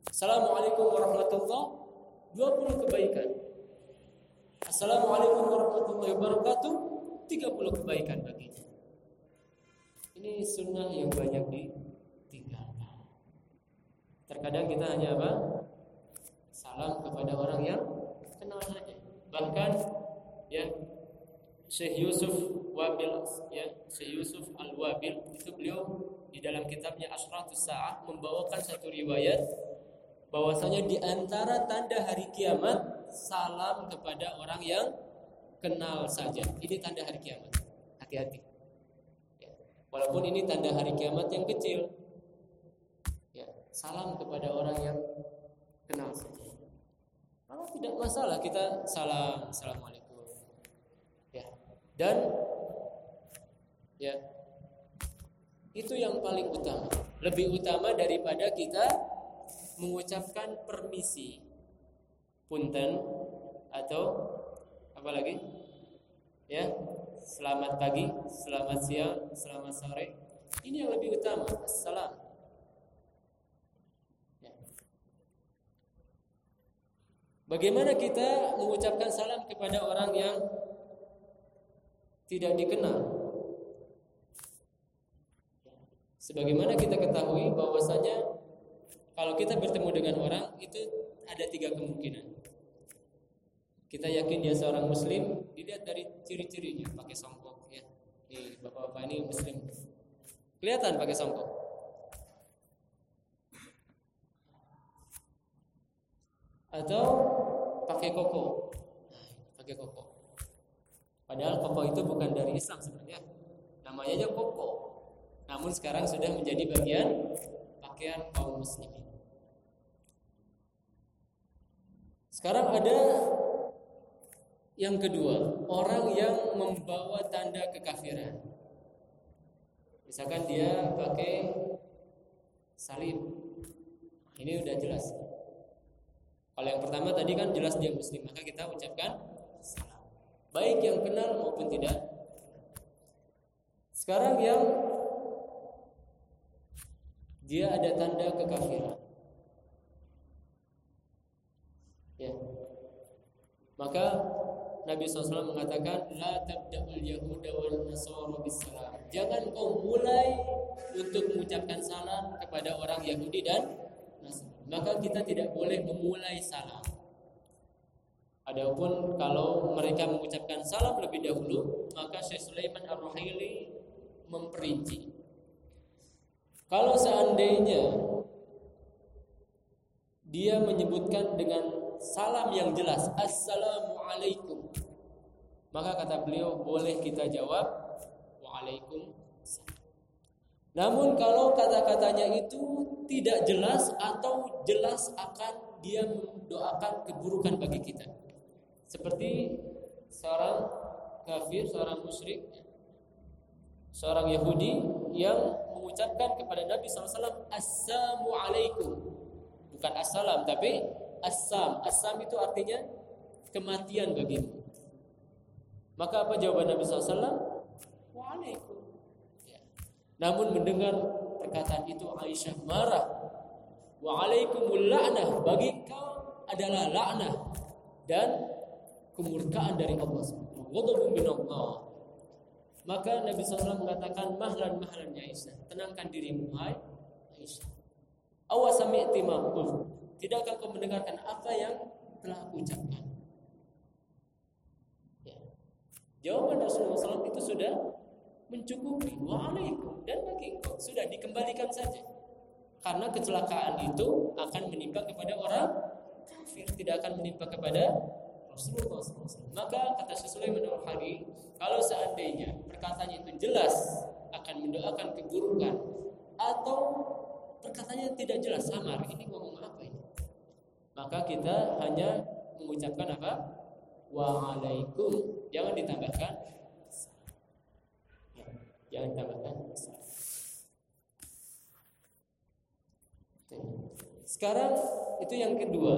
Assalamualaikum warahmatullahi 20 kebaikan. Assalamualaikum warahmatullahi wabarakatuh 30 kebaikan baginya. Ini sunnah yang banyak ditinggalkan. Terkadang kita hanya apa? Salam kepada orang yang kenal saja. Bahkan ya Syekh Yusuf Wabil ya Syekh Yusuf Al Wabil itu beliau di dalam kitabnya Asratus Sa'ah membawakan satu riwayat bahwasanya di antara tanda hari kiamat salam kepada orang yang kenal saja. Ini tanda hari kiamat. Hati-hati. Ya. Walaupun ini tanda hari kiamat yang kecil. Ya, salam kepada orang yang kenal saja. Kalau tidak masalah kita salam, assalamualaikum dan ya itu yang paling utama. Lebih utama daripada kita mengucapkan permisi. Punten atau apa lagi? Ya, selamat pagi, selamat siang, selamat sore. Ini yang lebih utama. Assalam. Ya. Bagaimana kita mengucapkan salam kepada orang yang tidak dikenal. Sebagaimana kita ketahui bahwasanya kalau kita bertemu dengan orang itu ada tiga kemungkinan. Kita yakin dia seorang muslim, dilihat dari ciri-cirinya, pakai songkok ya. Nih, bapak-bapak ini muslim. Kelihatan pakai songkok. Atau pakai koko. pakai koko. Padahal koko itu bukan dari Islam sebenarnya. Namanya aja koko. Namun sekarang sudah menjadi bagian pakaian kaum muslimin. Sekarang ada yang kedua, orang yang membawa tanda kekafiran. Misalkan dia pakai salib. Ini udah jelas. Kalau yang pertama tadi kan jelas dia muslim, maka kita ucapkan baik yang kenal maupun tidak. Sekarang yang dia ada tanda kekafiran. Ya. Maka Nabi SAW mengatakan la tabda'ul yahuda wal nasara bisalam. Jangan kau mulai untuk mengucapkan salam kepada orang Yahudi dan Nasrani. Maka kita tidak boleh memulai salam. Adapun kalau mereka mengucapkan salam lebih dahulu, maka Syekh Sulaiman Ar-Ruhaili memperinci. Kalau seandainya dia menyebutkan dengan salam yang jelas, Assalamualaikum. Maka kata beliau, boleh kita jawab, Waalaikumsalam. Namun kalau kata-katanya itu tidak jelas atau jelas akan dia mendoakan keburukan bagi kita. Seperti seorang kafir, seorang musyrik, seorang Yahudi yang mengucapkan kepada Nabi SAW Assalamu alaikum bukan assalam tapi assam assam itu artinya kematian bagimu maka apa jawaban Nabi SAW Waalaikum. Namun mendengar perkataan itu Aisyah marah Waalaikumul la'nah bagi kau adalah laknah dan kemurkaan dari Allah Ghadabun min Allah maka Nabi SAW mengatakan mahlan mahlan ya Aisyah, tenangkan dirimu hai Aisyah. Awasami'ti ma Tidakkah kau mendengarkan apa yang telah aku ucapkan? Ya. Jawaban Rasulullah SAW itu sudah mencukupi. Waalaikum dan bagi engkau sudah dikembalikan saja. Karena kecelakaan itu akan menimpa kepada orang kafir, tidak akan menimpa kepada Rasulullah SAW. Maka kata Syekh Sulaiman Al-Hari, kalau seandainya perkataannya itu jelas akan mendoakan keburukan atau perkataannya tidak jelas samar, ini ngomong apa ini? Maka kita hanya mengucapkan apa? Waalaikum. Jangan ditambahkan jangan ditambahkan Sekarang itu yang kedua,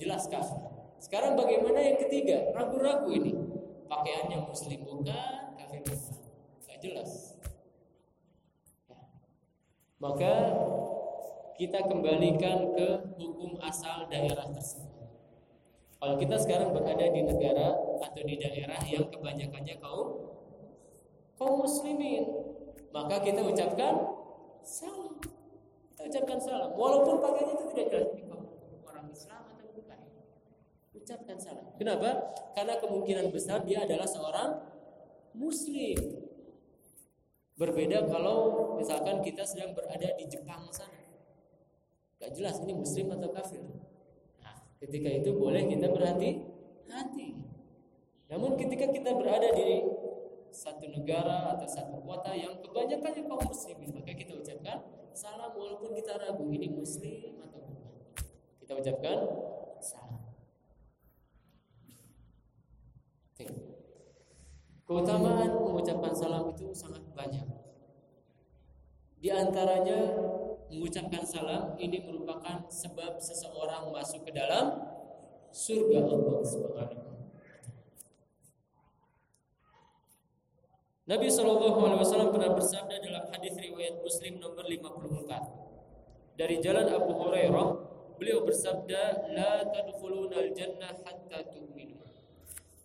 jelas kafir. Sekarang bagaimana yang ketiga? Ragu-ragu ini. Pakaiannya muslim bukan, kafir bukan. Gak jelas. Maka kita kembalikan ke hukum asal daerah tersebut. Kalau kita sekarang berada di negara atau di daerah yang kebanyakannya kaum kaum muslimin, maka kita ucapkan salam. Kita ucapkan salam, walaupun pakaiannya itu tidak jelas orang Islam ucapkan salam. Kenapa? Karena kemungkinan besar dia adalah seorang muslim. Berbeda kalau misalkan kita sedang berada di Jepang sana. Gak jelas ini muslim atau kafir. Nah, ketika itu boleh kita berhati-hati. Namun ketika kita berada di satu negara atau satu kota yang kebanyakan yang kaum muslimin, maka kita ucapkan salam walaupun kita ragu ini muslim atau bukan. Kita ucapkan salam. Keutamaan mengucapkan salam itu sangat banyak. Di antaranya mengucapkan salam ini merupakan sebab seseorang masuk ke dalam surga Allah Subhanahu Nabi Shallallahu Alaihi Wasallam pernah bersabda dalam hadis riwayat Muslim nomor 54 dari jalan Abu Hurairah beliau bersabda la tadkhulunal jannah hatta tu'minu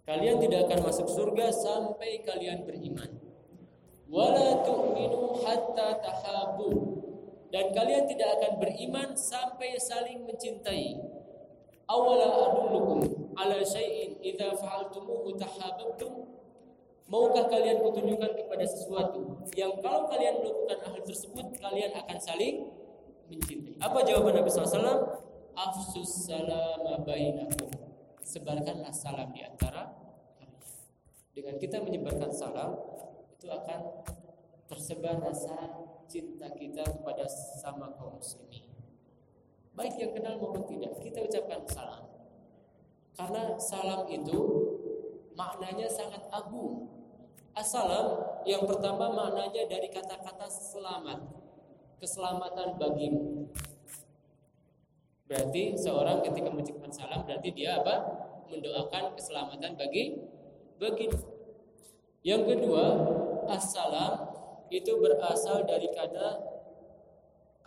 Kalian tidak akan masuk surga sampai kalian beriman. Wala tu'minu hatta tahabu. Dan kalian tidak akan beriman sampai saling mencintai. Awala adullukum ala syai'in idza fa'altumuhu tahabbtum. Maukah kalian kutunjukkan kepada sesuatu yang kalau kalian melakukan hal tersebut kalian akan saling mencintai. Apa jawaban Nabi SAW? Afsus salama bainakum. Sebarkanlah salam di antara dengan kita menyebarkan salam itu akan tersebar rasa cinta kita kepada sama kaum muslimin. Baik yang kenal maupun tidak, kita ucapkan salam. Karena salam itu maknanya sangat agung. Assalam yang pertama maknanya dari kata-kata selamat. Keselamatan bagimu. Berarti seorang ketika mengucapkan salam berarti dia apa? Mendoakan keselamatan bagi begitu. Yang kedua, assalam itu berasal dari kata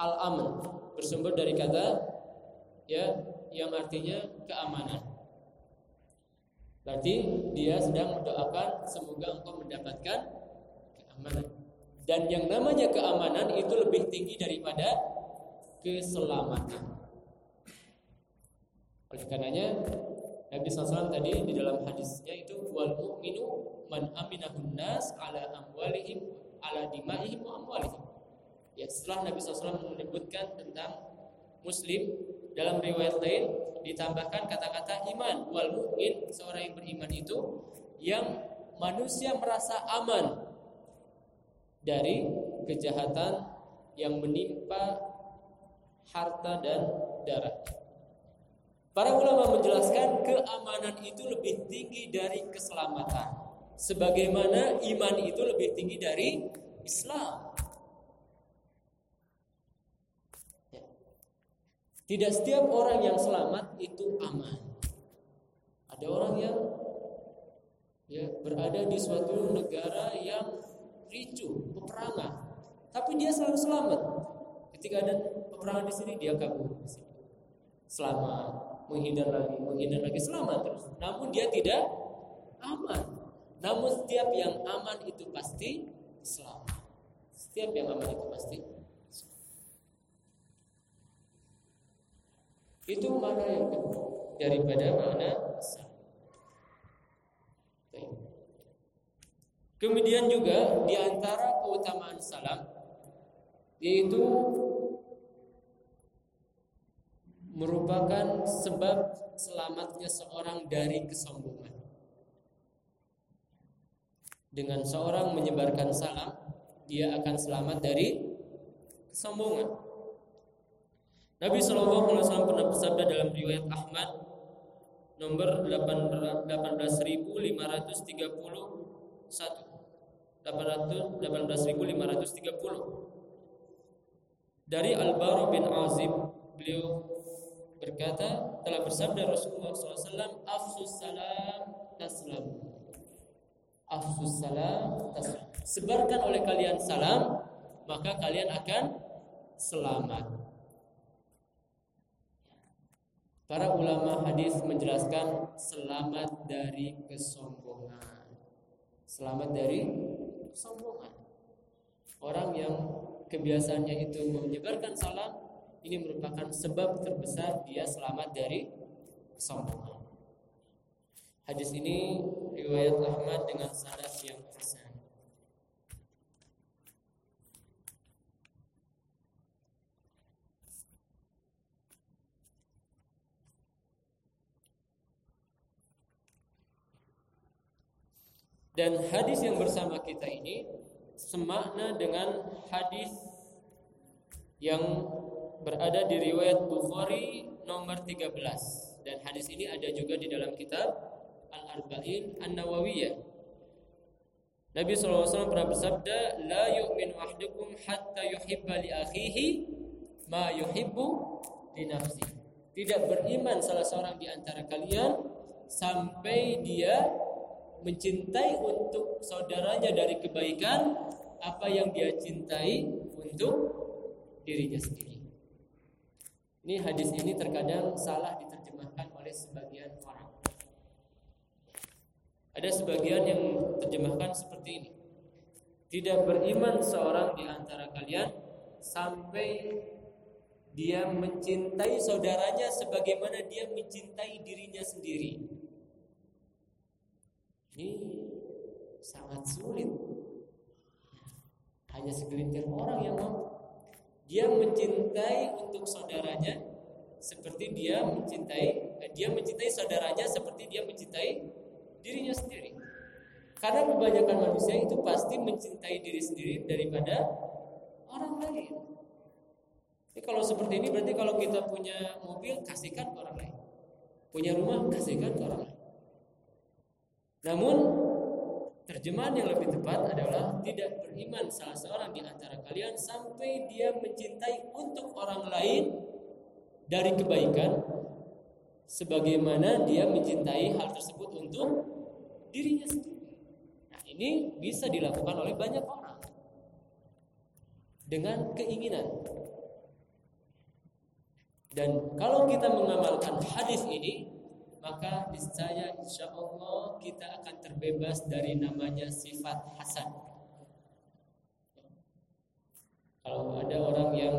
al-aman, bersumber dari kata ya yang artinya keamanan. Berarti dia sedang mendoakan semoga engkau mendapatkan keamanan. Dan yang namanya keamanan itu lebih tinggi daripada keselamatan. Oleh karenanya Nabi SAW tadi di dalam hadisnya itu wal mu'minu man aminahun nas ala amwalihim ala dimaihim wa amwalihim. Ya, setelah Nabi SAW menyebutkan tentang muslim dalam riwayat lain ditambahkan kata-kata iman wal mu'min seorang yang beriman itu yang manusia merasa aman dari kejahatan yang menimpa harta dan darah. Para ulama menjelaskan keamanan itu lebih tinggi dari keselamatan. Sebagaimana iman itu lebih tinggi dari Islam. Ya. Tidak setiap orang yang selamat itu aman. Ada orang yang ya berada di suatu negara yang ricu, peperangan, tapi dia selalu selamat. Ketika ada peperangan di sini dia kabur di sini. Selamat menghindar lagi, menghindar lagi selamat terus. Namun dia tidak aman. Namun setiap yang aman itu pasti selamat. Setiap yang aman itu pasti Itu mana yang kedua daripada mana Kemudian juga di antara keutamaan salam yaitu merupakan sebab selamatnya seorang dari kesombongan. Dengan seorang menyebarkan salam, dia akan selamat dari kesombongan. Nabi Shallallahu Alaihi Wasallam pernah bersabda dalam riwayat Ahmad nomor 18.531 18.530 dari Al-Bara bin Azib beliau berkata telah bersabda Rasulullah SAW afsus salam taslam. Afsus salam taslam. Sebarkan oleh kalian salam maka kalian akan selamat para ulama hadis menjelaskan selamat dari kesombongan selamat dari kesombongan orang yang kebiasaannya itu menyebarkan salam ini merupakan sebab terbesar dia selamat dari kesombongan. Hadis ini riwayat Ahmad dengan sanad yang hasan. Dan hadis yang bersama kita ini semakna dengan hadis yang berada di riwayat Bukhari nomor 13 dan hadis ini ada juga di dalam kitab Al-Arba'in An-Nawawiyah. Nabi SAW pernah bersabda, "La yu'minu ahdukum hatta yuhibba li akhihi ma yuhibbu li nafsi." Tidak beriman salah seorang di antara kalian sampai dia mencintai untuk saudaranya dari kebaikan apa yang dia cintai untuk dirinya sendiri. Ini hadis ini terkadang salah diterjemahkan oleh sebagian orang. Ada sebagian yang terjemahkan seperti ini. Tidak beriman seorang di antara kalian sampai dia mencintai saudaranya sebagaimana dia mencintai dirinya sendiri. Ini sangat sulit. Hanya segelintir orang yang mau dia mencintai untuk saudaranya seperti dia mencintai eh, dia mencintai saudaranya seperti dia mencintai dirinya sendiri. Karena kebanyakan manusia itu pasti mencintai diri sendiri daripada orang lain. Jadi kalau seperti ini berarti kalau kita punya mobil kasihkan ke orang lain. Punya rumah kasihkan ke orang lain. Namun Terjemahan yang lebih tepat adalah tidak beriman salah seorang di antara kalian sampai dia mencintai untuk orang lain dari kebaikan sebagaimana dia mencintai hal tersebut untuk dirinya sendiri. Nah, ini bisa dilakukan oleh banyak orang dengan keinginan. Dan kalau kita mengamalkan hadis ini, maka niscaya insya Allah kita akan terbebas dari namanya sifat hasan. Kalau ada orang yang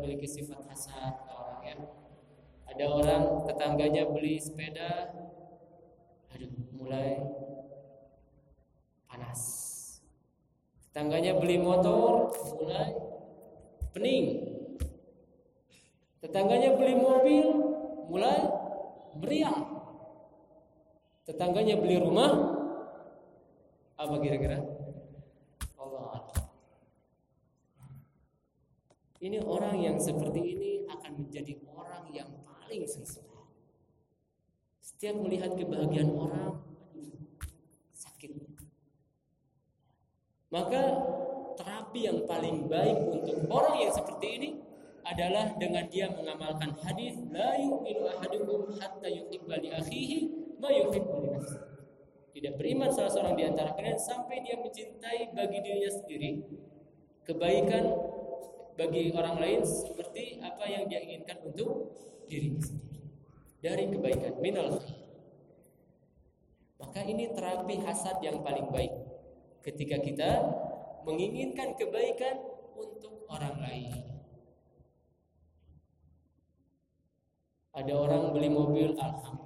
memiliki sifat hasad, orang ya, ada orang tetangganya beli sepeda, aduh mulai panas. Tetangganya beli motor, mulai pening. Tetangganya beli mobil, mulai meriang. Tetangganya beli rumah apa kira-kira? Allah. Ini orang yang seperti ini akan menjadi orang yang paling sengsara. Setiap melihat kebahagiaan orang, sakit. Maka terapi yang paling baik untuk orang yang seperti ini adalah dengan dia mengamalkan hadis la yu'minu ahadukum hatta yuhibba akhihi nafsihi. Tidak beriman salah seorang di antara kalian sampai dia mencintai bagi dirinya sendiri kebaikan bagi orang lain seperti apa yang dia inginkan untuk dirinya sendiri dari kebaikan minal khair. Maka ini terapi hasad yang paling baik ketika kita menginginkan kebaikan untuk orang lain. Ada orang beli mobil, alhamdulillah,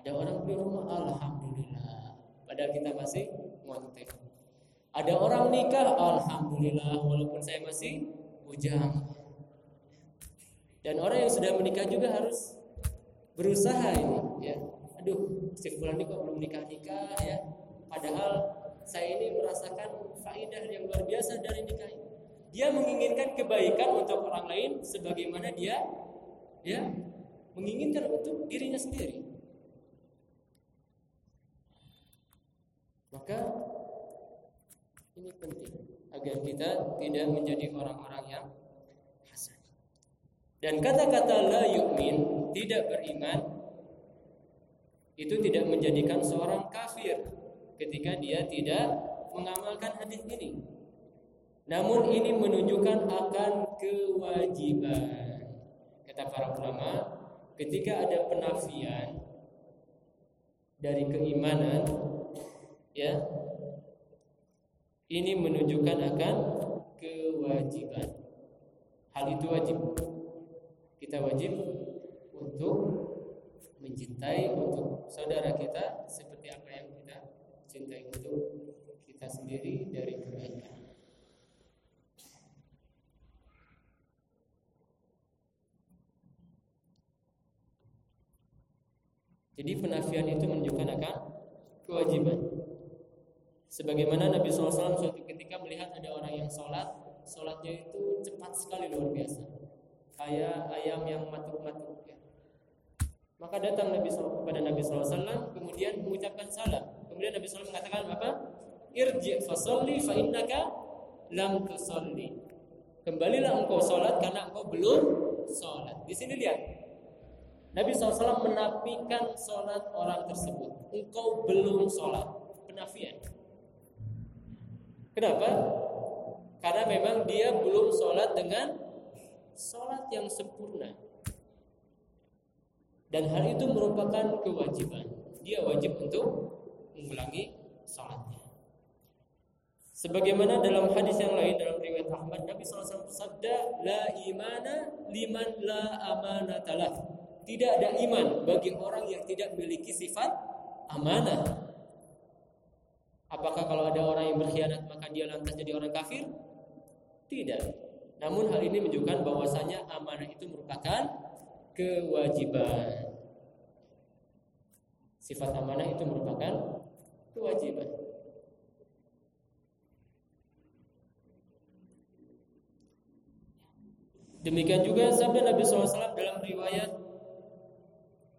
Ada orang beli rumah, alhamdulillah. Padahal kita masih ngonteng. Ada orang nikah, alhamdulillah, walaupun saya masih bujang. Dan orang yang sudah menikah juga harus berusaha ini, ya. Aduh, si ini kok belum nikah nikah ya. Padahal saya ini merasakan faidah yang luar biasa dari nikah ini. Dia menginginkan kebaikan untuk orang lain sebagaimana dia ya menginginkan untuk dirinya sendiri. Maka ini penting agar kita tidak menjadi orang-orang yang hasad. Dan kata-kata la yu'min tidak beriman itu tidak menjadikan seorang kafir ketika dia tidak mengamalkan hadis ini. Namun ini menunjukkan akan kewajiban. Kata para ulama, ketika ada penafian dari keimanan ya ini menunjukkan akan kewajiban. Hal itu wajib. Kita wajib untuk mencintai untuk saudara kita seperti apa yang cintai untuk kita sendiri dari kebaikan. Jadi penafian itu menunjukkan akan kewajiban. Sebagaimana Nabi SAW suatu ketika melihat ada orang yang sholat, sholatnya itu cepat sekali luar biasa, kayak ayam yang matuk-matuk. Ya. Maka datang Nabi SAW kepada Nabi SAW, kemudian mengucapkan salam. Kemudian Nabi SAW mengatakan apa? Irji fasolli fa innaka lam tusolli. Kembalilah engkau sholat karena engkau belum sholat. Di sini lihat. Nabi SAW menafikan sholat orang tersebut. Engkau belum sholat. Penafian. Kenapa? Karena memang dia belum sholat dengan sholat yang sempurna. Dan hal itu merupakan kewajiban. Dia wajib untuk mengulangi salatnya. Sebagaimana dalam hadis yang lain dalam riwayat Ahmad Nabi SAW bersabda la imana liman la amanatalah. Tidak ada iman bagi orang yang tidak memiliki sifat amanah. Apakah kalau ada orang yang berkhianat maka dia lantas jadi orang kafir? Tidak. Namun hal ini menunjukkan bahwasanya amanah itu merupakan kewajiban. Sifat amanah itu merupakan kewajiban. Demikian juga sabda Nabi SAW dalam riwayat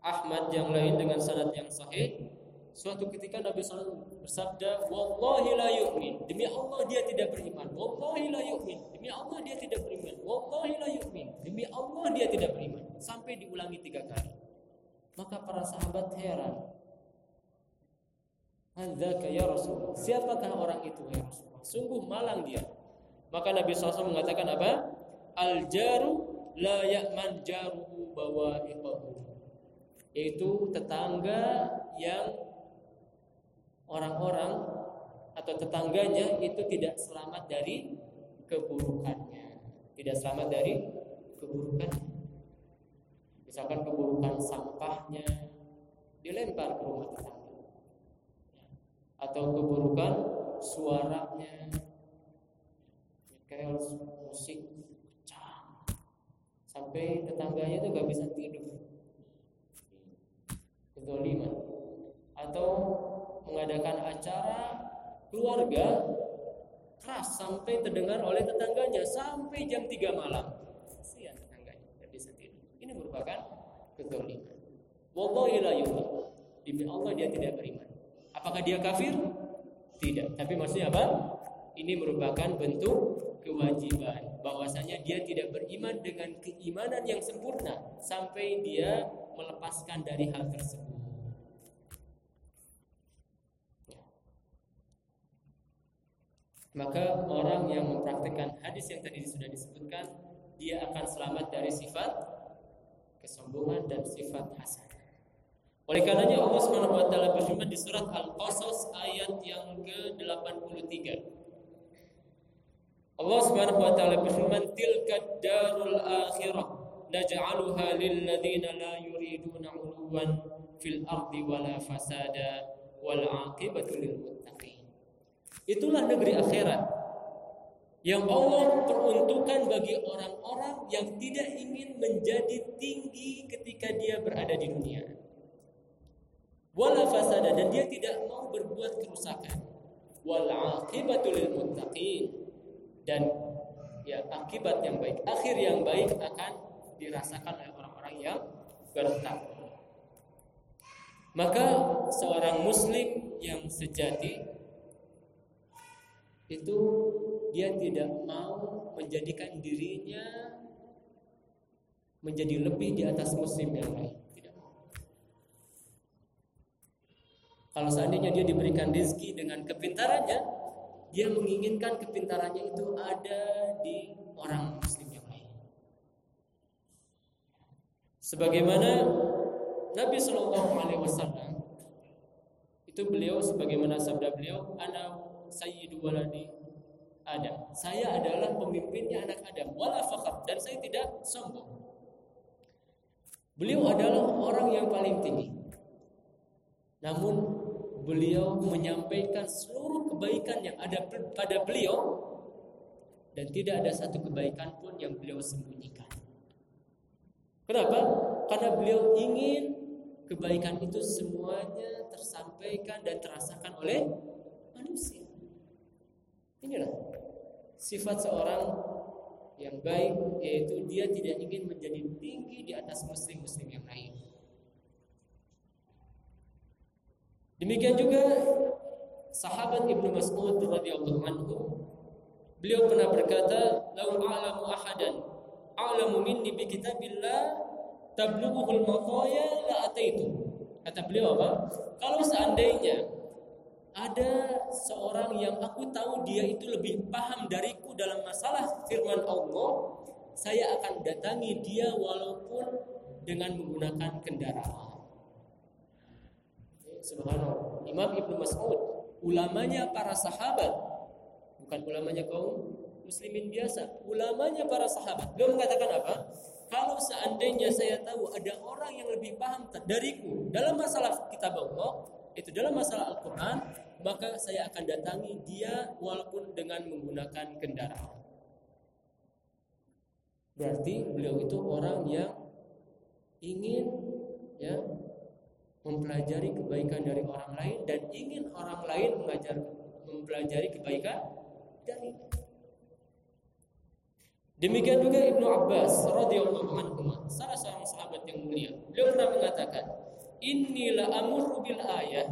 Ahmad yang lain dengan sanad yang sahih. Suatu ketika Nabi SAW bersabda, Wallahi la yu'min. Demi Allah dia tidak beriman. Wallahi la yu'min. Demi Allah dia tidak beriman. Wallahi la yu'min. Demi Allah dia tidak beriman. Sampai diulangi tiga kali. Maka para sahabat heran. Hadzaka ya Rasul. Siapakah orang itu ya Rasul? Sungguh malang dia. Maka Nabi SAW mengatakan apa? Al jaru la ya'man jaruhu bawa'iqahu. Yaitu tetangga yang orang-orang atau tetangganya itu tidak selamat dari keburukannya. Tidak selamat dari keburukan. Misalkan keburukan sampahnya dilempar ke rumah tetangga. Atau keburukan suaranya. Kayak musik kencang sampai tetangganya itu gak bisa tidur. Kedoliman atau mengadakan acara keluarga keras sampai terdengar oleh tetangganya sampai jam 3 malam kasihan tetangganya gak bisa tidur ini merupakan kedoliman Wallahi la yu'min. Demi Allah dia tidak beriman. Apakah dia kafir? Tidak. Tapi maksudnya apa? Ini merupakan bentuk kewajiban bahwasanya dia tidak beriman dengan keimanan yang sempurna sampai dia melepaskan dari hal tersebut. Maka orang yang mempraktikkan hadis yang tadi sudah disebutkan dia akan selamat dari sifat kesombongan dan sifat hasad. Oleh karenanya Allah Subhanahu wa taala berfirman di surat Al-Qasas ayat yang ke-83. Allah Subhanahu wa taala berfirman tilka darul akhirah naj'aluha lil ladzina la yuriduna 'uluwan fil ardi wala fasada wal 'aqibatu lil muttaqin. Itulah negeri akhirat yang Allah peruntukkan bagi orang-orang yang tidak ingin menjadi tinggi ketika dia berada di dunia. Wala fasada dan dia tidak mau berbuat kerusakan. Wal aqibatu dan ya akibat yang baik akhir yang baik akan dirasakan oleh orang-orang yang bertakwa. Maka seorang muslim yang sejati itu dia tidak mau menjadikan dirinya menjadi lebih di atas muslim yang lain Kalau seandainya dia diberikan rezeki dengan kepintarannya, dia menginginkan kepintarannya itu ada di orang muslim yang lain. Sebagaimana Nabi Shallallahu Alaihi Wasallam itu beliau sebagaimana sabda beliau, "Ana sayyidu waladi Adam. Saya adalah pemimpinnya anak Adam. Wala fakhar dan saya tidak sombong. Beliau adalah orang yang paling tinggi. Namun beliau menyampaikan seluruh kebaikan yang ada pada beliau dan tidak ada satu kebaikan pun yang beliau sembunyikan. Kenapa? Karena beliau ingin kebaikan itu semuanya tersampaikan dan terasakan oleh manusia. Inilah sifat seorang yang baik yaitu dia tidak ingin menjadi tinggi di atas muslim-muslim yang lain. Demikian juga sahabat Ibnu Mas'ud radhiyallahu anhu beliau pernah berkata, "Lau a'lamu ahadan a'lamu minni bi kitabillah tablughuhul maqaya la ataitu." Kata beliau apa? Kalau seandainya ada seorang yang aku tahu dia itu lebih paham dariku dalam masalah firman Allah, saya akan datangi dia walaupun dengan menggunakan kendaraan. Subhanallah. Imam Ibnu Mas'ud, ulamanya para sahabat, bukan ulamanya kaum muslimin biasa, ulamanya para sahabat. Beliau mengatakan apa? Kalau seandainya saya tahu ada orang yang lebih paham dariku dalam masalah kitab Allah, itu dalam masalah Al-Quran, maka saya akan datangi dia walaupun dengan menggunakan kendaraan. Berarti beliau itu orang yang ingin ya mempelajari kebaikan dari orang lain dan ingin orang lain mengajar mempelajari kebaikan dari Demikian juga Ibnu Abbas radhiyallahu anhu, salah seorang sahabat yang mulia. Beliau pernah mengatakan, "Inilah amurru bil ayat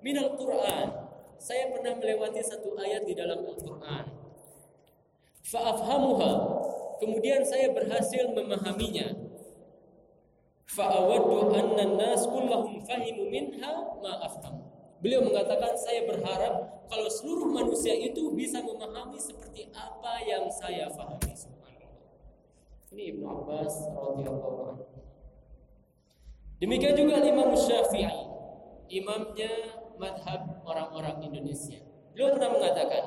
minal Qur'an." Saya pernah melewati satu ayat di dalam Al-Qur'an. Fa'afhamuha. Kemudian saya berhasil memahaminya fa'awaddu anna nas kullahum fahimu minha ma. Beliau mengatakan saya berharap kalau seluruh manusia itu bisa memahami seperti apa yang saya fahami. Ini Ibnu Abbas radhiyallahu anhu. Demikian juga Imam Syafi'i, imamnya madhab orang-orang Indonesia. Beliau pernah mengatakan,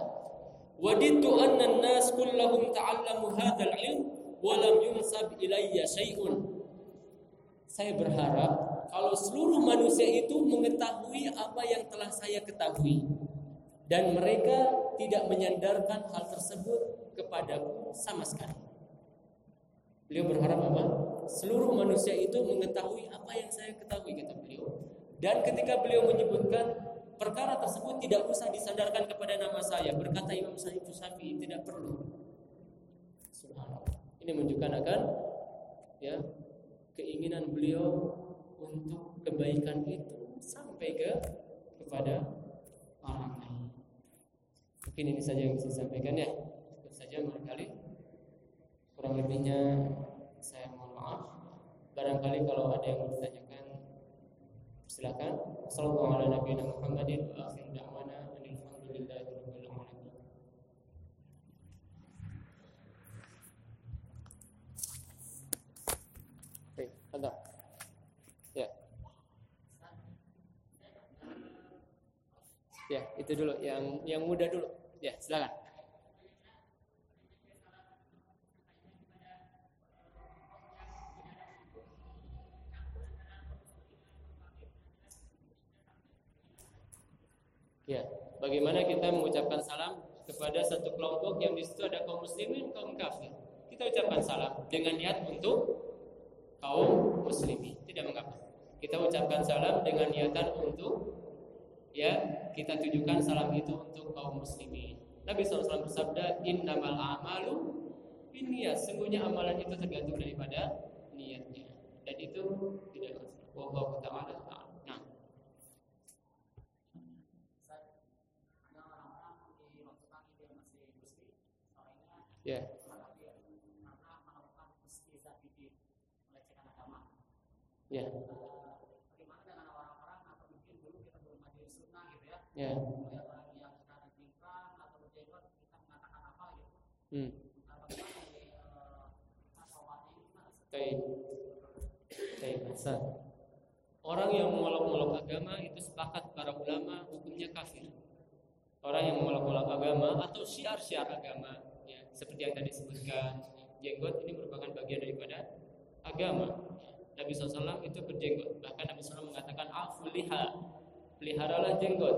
"Wadittu anna nas kullahum ta'allamu hadzal ilm wa lam yunsab ilayya syai'un." Saya berharap kalau seluruh manusia itu mengetahui apa yang telah saya ketahui dan mereka tidak menyandarkan hal tersebut kepadaku sama sekali. Beliau berharap apa? Seluruh manusia itu mengetahui apa yang saya ketahui kata beliau. Dan ketika beliau menyebutkan perkara tersebut tidak usah disandarkan kepada nama saya, berkata Imam Syafi'i tidak perlu. Subhanallah. Ini menunjukkan akan ya keinginan beliau untuk kebaikan itu sampai ke kepada orang lain. Mungkin ini saja yang saya sampaikan ya. Itu saja barangkali kurang lebihnya maaf. Barangkali kalau ada yang ditanyakan silakan. Assalamualaikum. Ada. Ya. Ya, itu dulu yang yang muda dulu. Ya, silakan. Ya, bagaimana kita mengucapkan salam kepada satu kelompok yang di situ ada kaum muslimin, kaum kafir. Kita ucapkan salam dengan niat untuk kaum muslimin. Tidak mengapa. Kita ucapkan salam dengan niatan untuk ya kita tujukan salam itu untuk kaum muslimin. Nabi SAW bersabda, Innamal a'malu binniyat. Sungguhnya amalan itu tergantung daripada niatnya. Dan itu tidak masalah. Wallahu ta'ala Nah. Ya. Yeah. Ya. Bagaimana dengan orang-orang atau mungkin dulu kita belum ada sunnah gitu ya? Ya. Yang sekarang jingkrang mengatakan apa gitu? Hmm. Baik. Baik, Orang yang mengolok-olok agama itu sepakat para ulama hukumnya kafir. Orang yang mengolok-olok agama atau syiar-syiar agama, ya, seperti yang tadi disebutkan, jenggot ini merupakan bagian daripada agama. Nabi SAW itu berjenggot. Bahkan Nabi SAW mengatakan afuliha, peliharalah jenggot.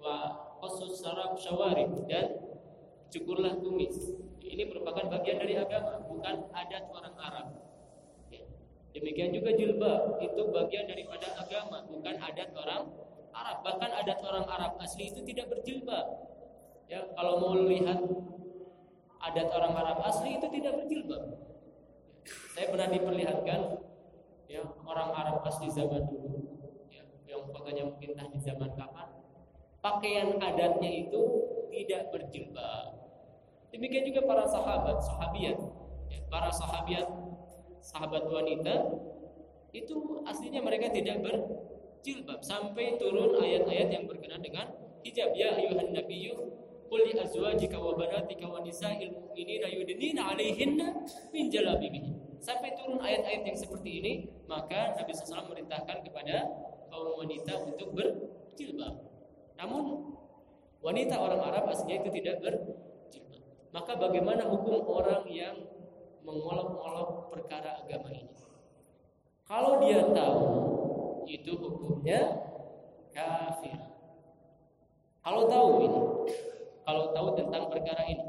Wa khusus sarab syawari dan cukurlah kumis. Ini merupakan bagian dari agama, bukan adat orang Arab. Ya. Demikian juga jilbab itu bagian daripada agama, bukan adat orang Arab. Bahkan adat orang Arab asli itu tidak berjilbab. Ya, kalau mau lihat adat orang Arab asli itu tidak berjilbab. Saya pernah diperlihatkan ya orang Arab asli zaman dulu ya, yang fotonya mungkin entah di zaman kapan pakaian adatnya itu tidak berjilbab. Demikian juga para sahabat sahabiat ya, para sahabiat sahabat wanita itu aslinya mereka tidak berjilbab. Sampai turun ayat-ayat yang berkenaan dengan hijab. Ya ayuhan nabiyyu qul li azwajika wa banatika wa nisa'il mu'minina yudnina 'alaihinna min jalabibihin sampai turun ayat-ayat yang seperti ini, maka Nabi SAW merintahkan kepada kaum wanita untuk berjilbab. Namun wanita orang Arab aslinya itu tidak berjilbab. Maka bagaimana hukum orang yang mengolok-olok perkara agama ini? Kalau dia tahu itu hukumnya kafir. Kalau tahu ini, kalau tahu tentang perkara ini.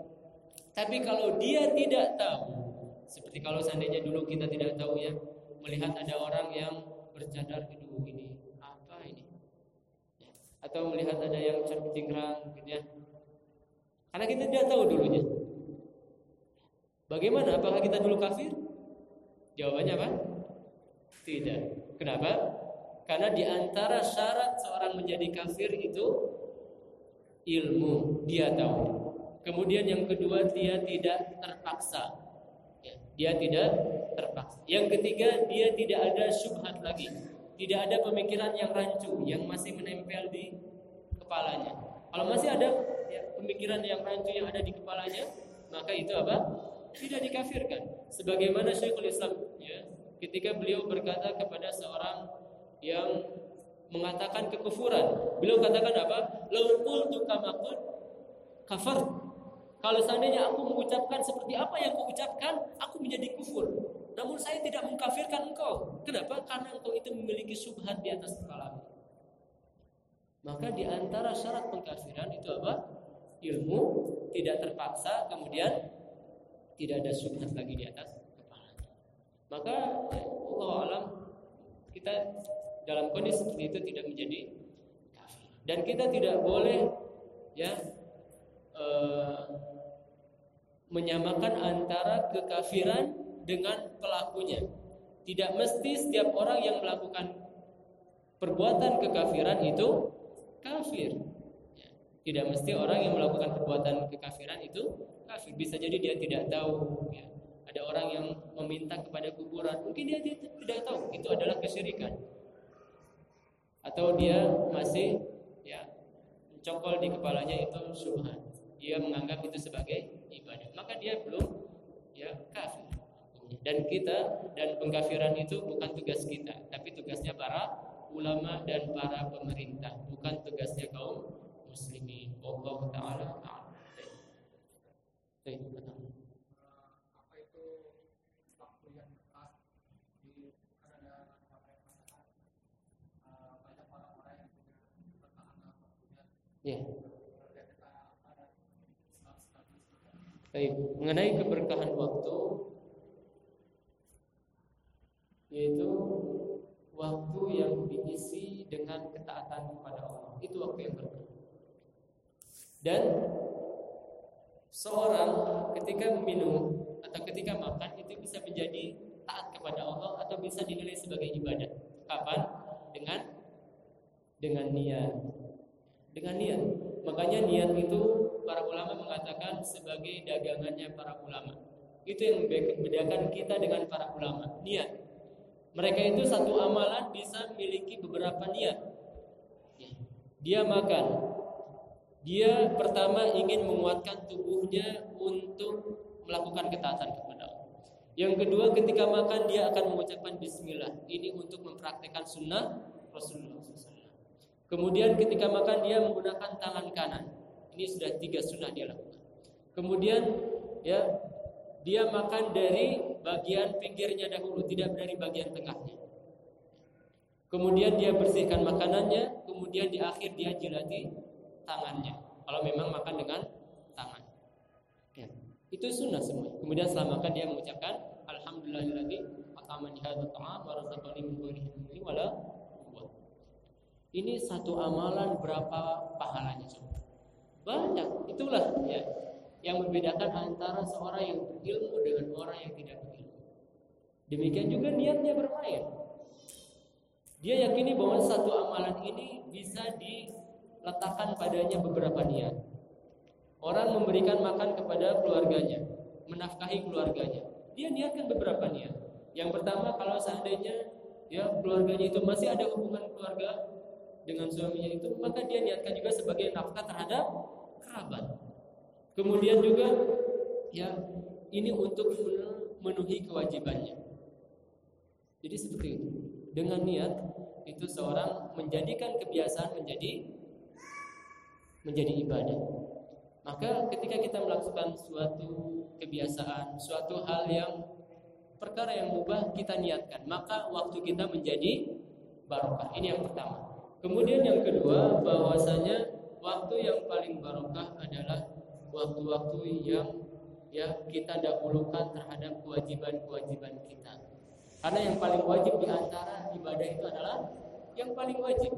Tapi kalau dia tidak tahu, seperti kalau seandainya dulu kita tidak tahu ya, melihat ada orang yang bercadar dulu ini apa ini? Ya. Atau melihat ada yang cingkrang gitu ya. Karena kita tidak tahu dulunya. Bagaimana? Apakah kita dulu kafir? Jawabannya apa? Tidak. Kenapa? Karena di antara syarat seorang menjadi kafir itu ilmu, dia tahu. Kemudian yang kedua dia tidak terpaksa dia tidak terpaksa. Yang ketiga, dia tidak ada syubhat lagi. Tidak ada pemikiran yang rancu yang masih menempel di kepalanya. Kalau masih ada ya, pemikiran yang rancu yang ada di kepalanya, maka itu apa? Tidak dikafirkan. Sebagaimana Syekhul Islam ya, ketika beliau berkata kepada seorang yang mengatakan kekufuran, beliau katakan apa? Lau qultu kama kafar kalau seandainya aku mengucapkan seperti apa yang kau ucapkan, aku menjadi kufur. Namun saya tidak mengkafirkan engkau. Kenapa? Karena engkau itu memiliki subhat di atas kepala. Maka di antara syarat pengkafiran itu apa? Ilmu tidak terpaksa, kemudian tidak ada subhat lagi di atas kepala. Maka ya, Allah alam kita dalam kondisi seperti itu tidak menjadi kafir. Dan kita tidak boleh ya uh, menyamakan antara kekafiran dengan pelakunya. Tidak mesti setiap orang yang melakukan perbuatan kekafiran itu kafir. Ya. Tidak mesti orang yang melakukan perbuatan kekafiran itu kafir. Bisa jadi dia tidak tahu. Ya. Ada orang yang meminta kepada kuburan, mungkin dia tidak tahu itu adalah kesyirikan. Atau dia masih ya mencokol di kepalanya itu subhan. Dia menganggap itu sebagai ibadah. Maka dia belum ya kafir. Dan kita dan pengkafiran itu bukan tugas kita, tapi tugasnya para ulama dan para pemerintah, bukan tugasnya kaum muslimin. Allah taala taala apa itu waktu yang tepat di karena banyak orang-orang yang punya pertahanan waktunya. Ya. Baik, mengenai keberkahan waktu yaitu waktu yang diisi dengan ketaatan kepada Allah. Itu waktu yang berkah. Dan seorang ketika minum atau ketika makan itu bisa menjadi taat kepada Allah atau bisa dinilai sebagai ibadah. Kapan? Dengan dengan niat. Dengan niat. Makanya niat itu para ulama mengatakan sebagai dagangannya para ulama. Itu yang membedakan kita dengan para ulama. Niat. Mereka itu satu amalan bisa memiliki beberapa niat. Dia makan. Dia pertama ingin menguatkan tubuhnya untuk melakukan ketaatan kepada Allah. Yang kedua ketika makan dia akan mengucapkan bismillah. Ini untuk mempraktekkan sunnah Rasulullah. Kemudian ketika makan dia menggunakan tangan kanan. Ini sudah tiga sunnah dia lakukan. Kemudian ya dia makan dari bagian pinggirnya dahulu, tidak dari bagian tengahnya. Kemudian dia bersihkan makanannya, kemudian di akhir dia jilati tangannya. Kalau memang makan dengan tangan. Ya. Itu sunnah semua. Kemudian setelah makan dia mengucapkan alhamdulillahilladzi at'amani hadzal ta'am wa razaqani min ghairi wala Ini satu amalan berapa pahalanya coba? Banyak. Itulah ya yang membedakan antara seorang yang berilmu dengan orang yang tidak berilmu. Demikian juga niatnya bermain. Dia yakini bahwa satu amalan ini bisa diletakkan padanya beberapa niat. Orang memberikan makan kepada keluarganya, menafkahi keluarganya. Dia niatkan beberapa niat. Yang pertama kalau seandainya ya keluarganya itu masih ada hubungan keluarga dengan suaminya itu, maka dia niatkan juga sebagai nafkah terhadap kerabat. Kemudian juga ya ini untuk memenuhi kewajibannya. Jadi seperti itu. Dengan niat itu seorang menjadikan kebiasaan menjadi menjadi ibadah. Maka ketika kita melakukan suatu kebiasaan, suatu hal yang perkara yang mubah kita niatkan, maka waktu kita menjadi barokah. Ini yang pertama. Kemudian yang kedua bahwasanya waktu yang paling barokah adalah waktu-waktu yang ya kita dahulukan terhadap kewajiban-kewajiban kita. Karena yang paling wajib di antara ibadah itu adalah yang paling wajib.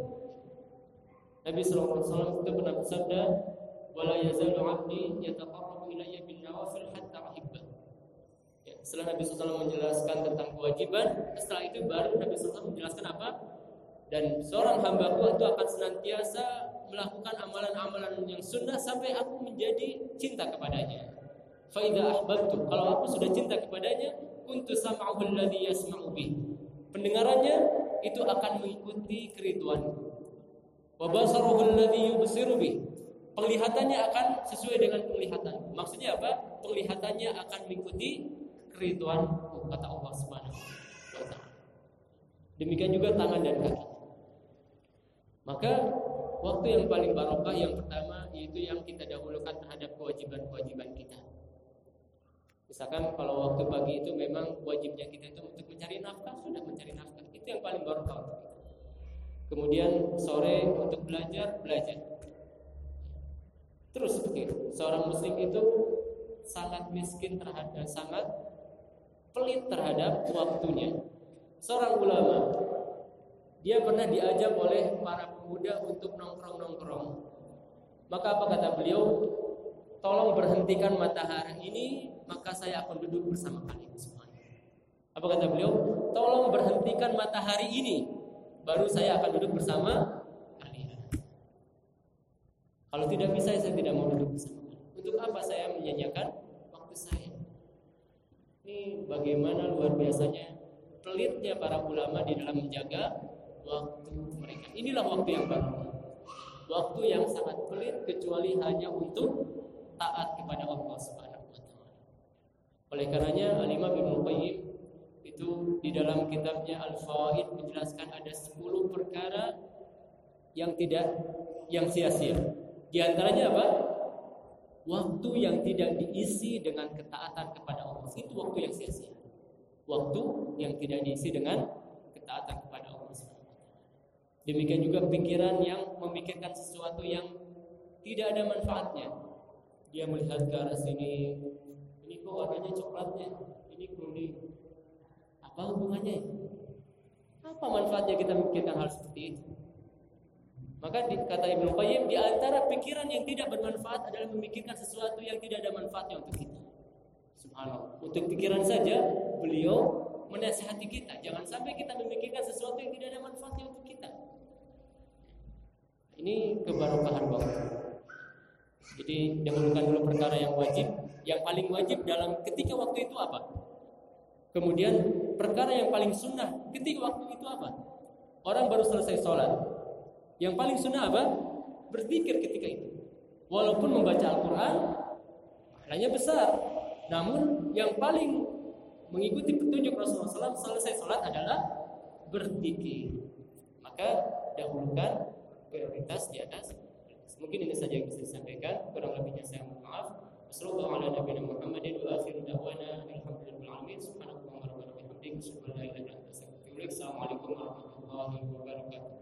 Nabi sallallahu alaihi wasallam itu pernah bersabda, "Wala yazalu 'abdi yataqarrabu ilayya bin nawafil hatta uhibba." Ya, setelah Nabi SAW menjelaskan tentang kewajiban, setelah itu baru Nabi SAW menjelaskan apa? Dan seorang hambaku itu akan senantiasa melakukan amalan-amalan yang sunnah sampai aku menjadi cinta kepadanya. Faida ahbabtu, kalau aku sudah cinta kepadanya, kuntu sam'ahu alladhi yasma'u. Pendengarannya itu akan mengikuti keriduanku. Wa basaruhu. Penglihatannya akan sesuai dengan penglihatan. Maksudnya apa? Penglihatannya akan mengikuti keriduanku kata Allah Subhanahu wa. Demikian juga tangan dan kaki. Maka waktu yang paling barokah yang pertama yaitu yang kita dahulukan terhadap kewajiban-kewajiban kita. Misalkan kalau waktu pagi itu memang wajibnya kita itu untuk mencari nafkah, sudah mencari nafkah. Itu yang paling barokah. Kemudian sore untuk belajar, belajar. Terus seperti. Seorang muslim itu sangat miskin terhadap sangat pelit terhadap waktunya. Seorang ulama dia pernah diajak oleh para pemuda untuk nongkrong-nongkrong. Maka apa kata beliau? Tolong berhentikan matahari ini, maka saya akan duduk bersama kalian semuanya. Apa kata beliau? Tolong berhentikan matahari ini, baru saya akan duduk bersama kalian. Kalau tidak bisa saya tidak mau duduk bersama kalian. Untuk apa saya menyanyikan waktu saya? Ini bagaimana luar biasanya pelitnya para ulama di dalam menjaga waktu mereka. Inilah waktu yang baru. Waktu yang sangat pelit kecuali hanya untuk taat kepada Allah Subhanahu wa taala. Oleh karenanya Al-Imam Ibnu Qayyim itu di dalam kitabnya Al-Fawaid menjelaskan ada 10 perkara yang tidak yang sia-sia. Di antaranya apa? Waktu yang tidak diisi dengan ketaatan kepada Allah itu waktu yang sia-sia. Waktu yang tidak diisi dengan ketaatan Demikian juga pikiran yang memikirkan sesuatu yang tidak ada manfaatnya. Dia melihat ke arah sini, ini kok warnanya coklatnya, ini kuning. Apa hubungannya? Apa manfaatnya kita memikirkan hal seperti itu? Maka di, kata Ibnu Qayyim di antara pikiran yang tidak bermanfaat adalah memikirkan sesuatu yang tidak ada manfaatnya untuk kita. Subhanallah. Untuk pikiran saja beliau menasihati kita, jangan sampai kita memikirkan sesuatu yang tidak ada manfaatnya. Ini kebarokahan waktu. Jadi dahulukan dulu perkara yang wajib, yang paling wajib dalam ketika waktu itu apa? Kemudian perkara yang paling sunnah ketika waktu itu apa? Orang baru selesai sholat. Yang paling sunnah apa? Berzikir ketika itu. Walaupun membaca Al-Quran, pahalanya besar. Namun yang paling mengikuti petunjuk Rasulullah SAW selesai sholat adalah berzikir. Maka dahulukan prioritas di atas. Mungkin ini saja yang bisa disampaikan. Kurang lebihnya saya mohon maaf. Wassalamualaikum warahmatullahi wabarakatuh. Masuk di sini.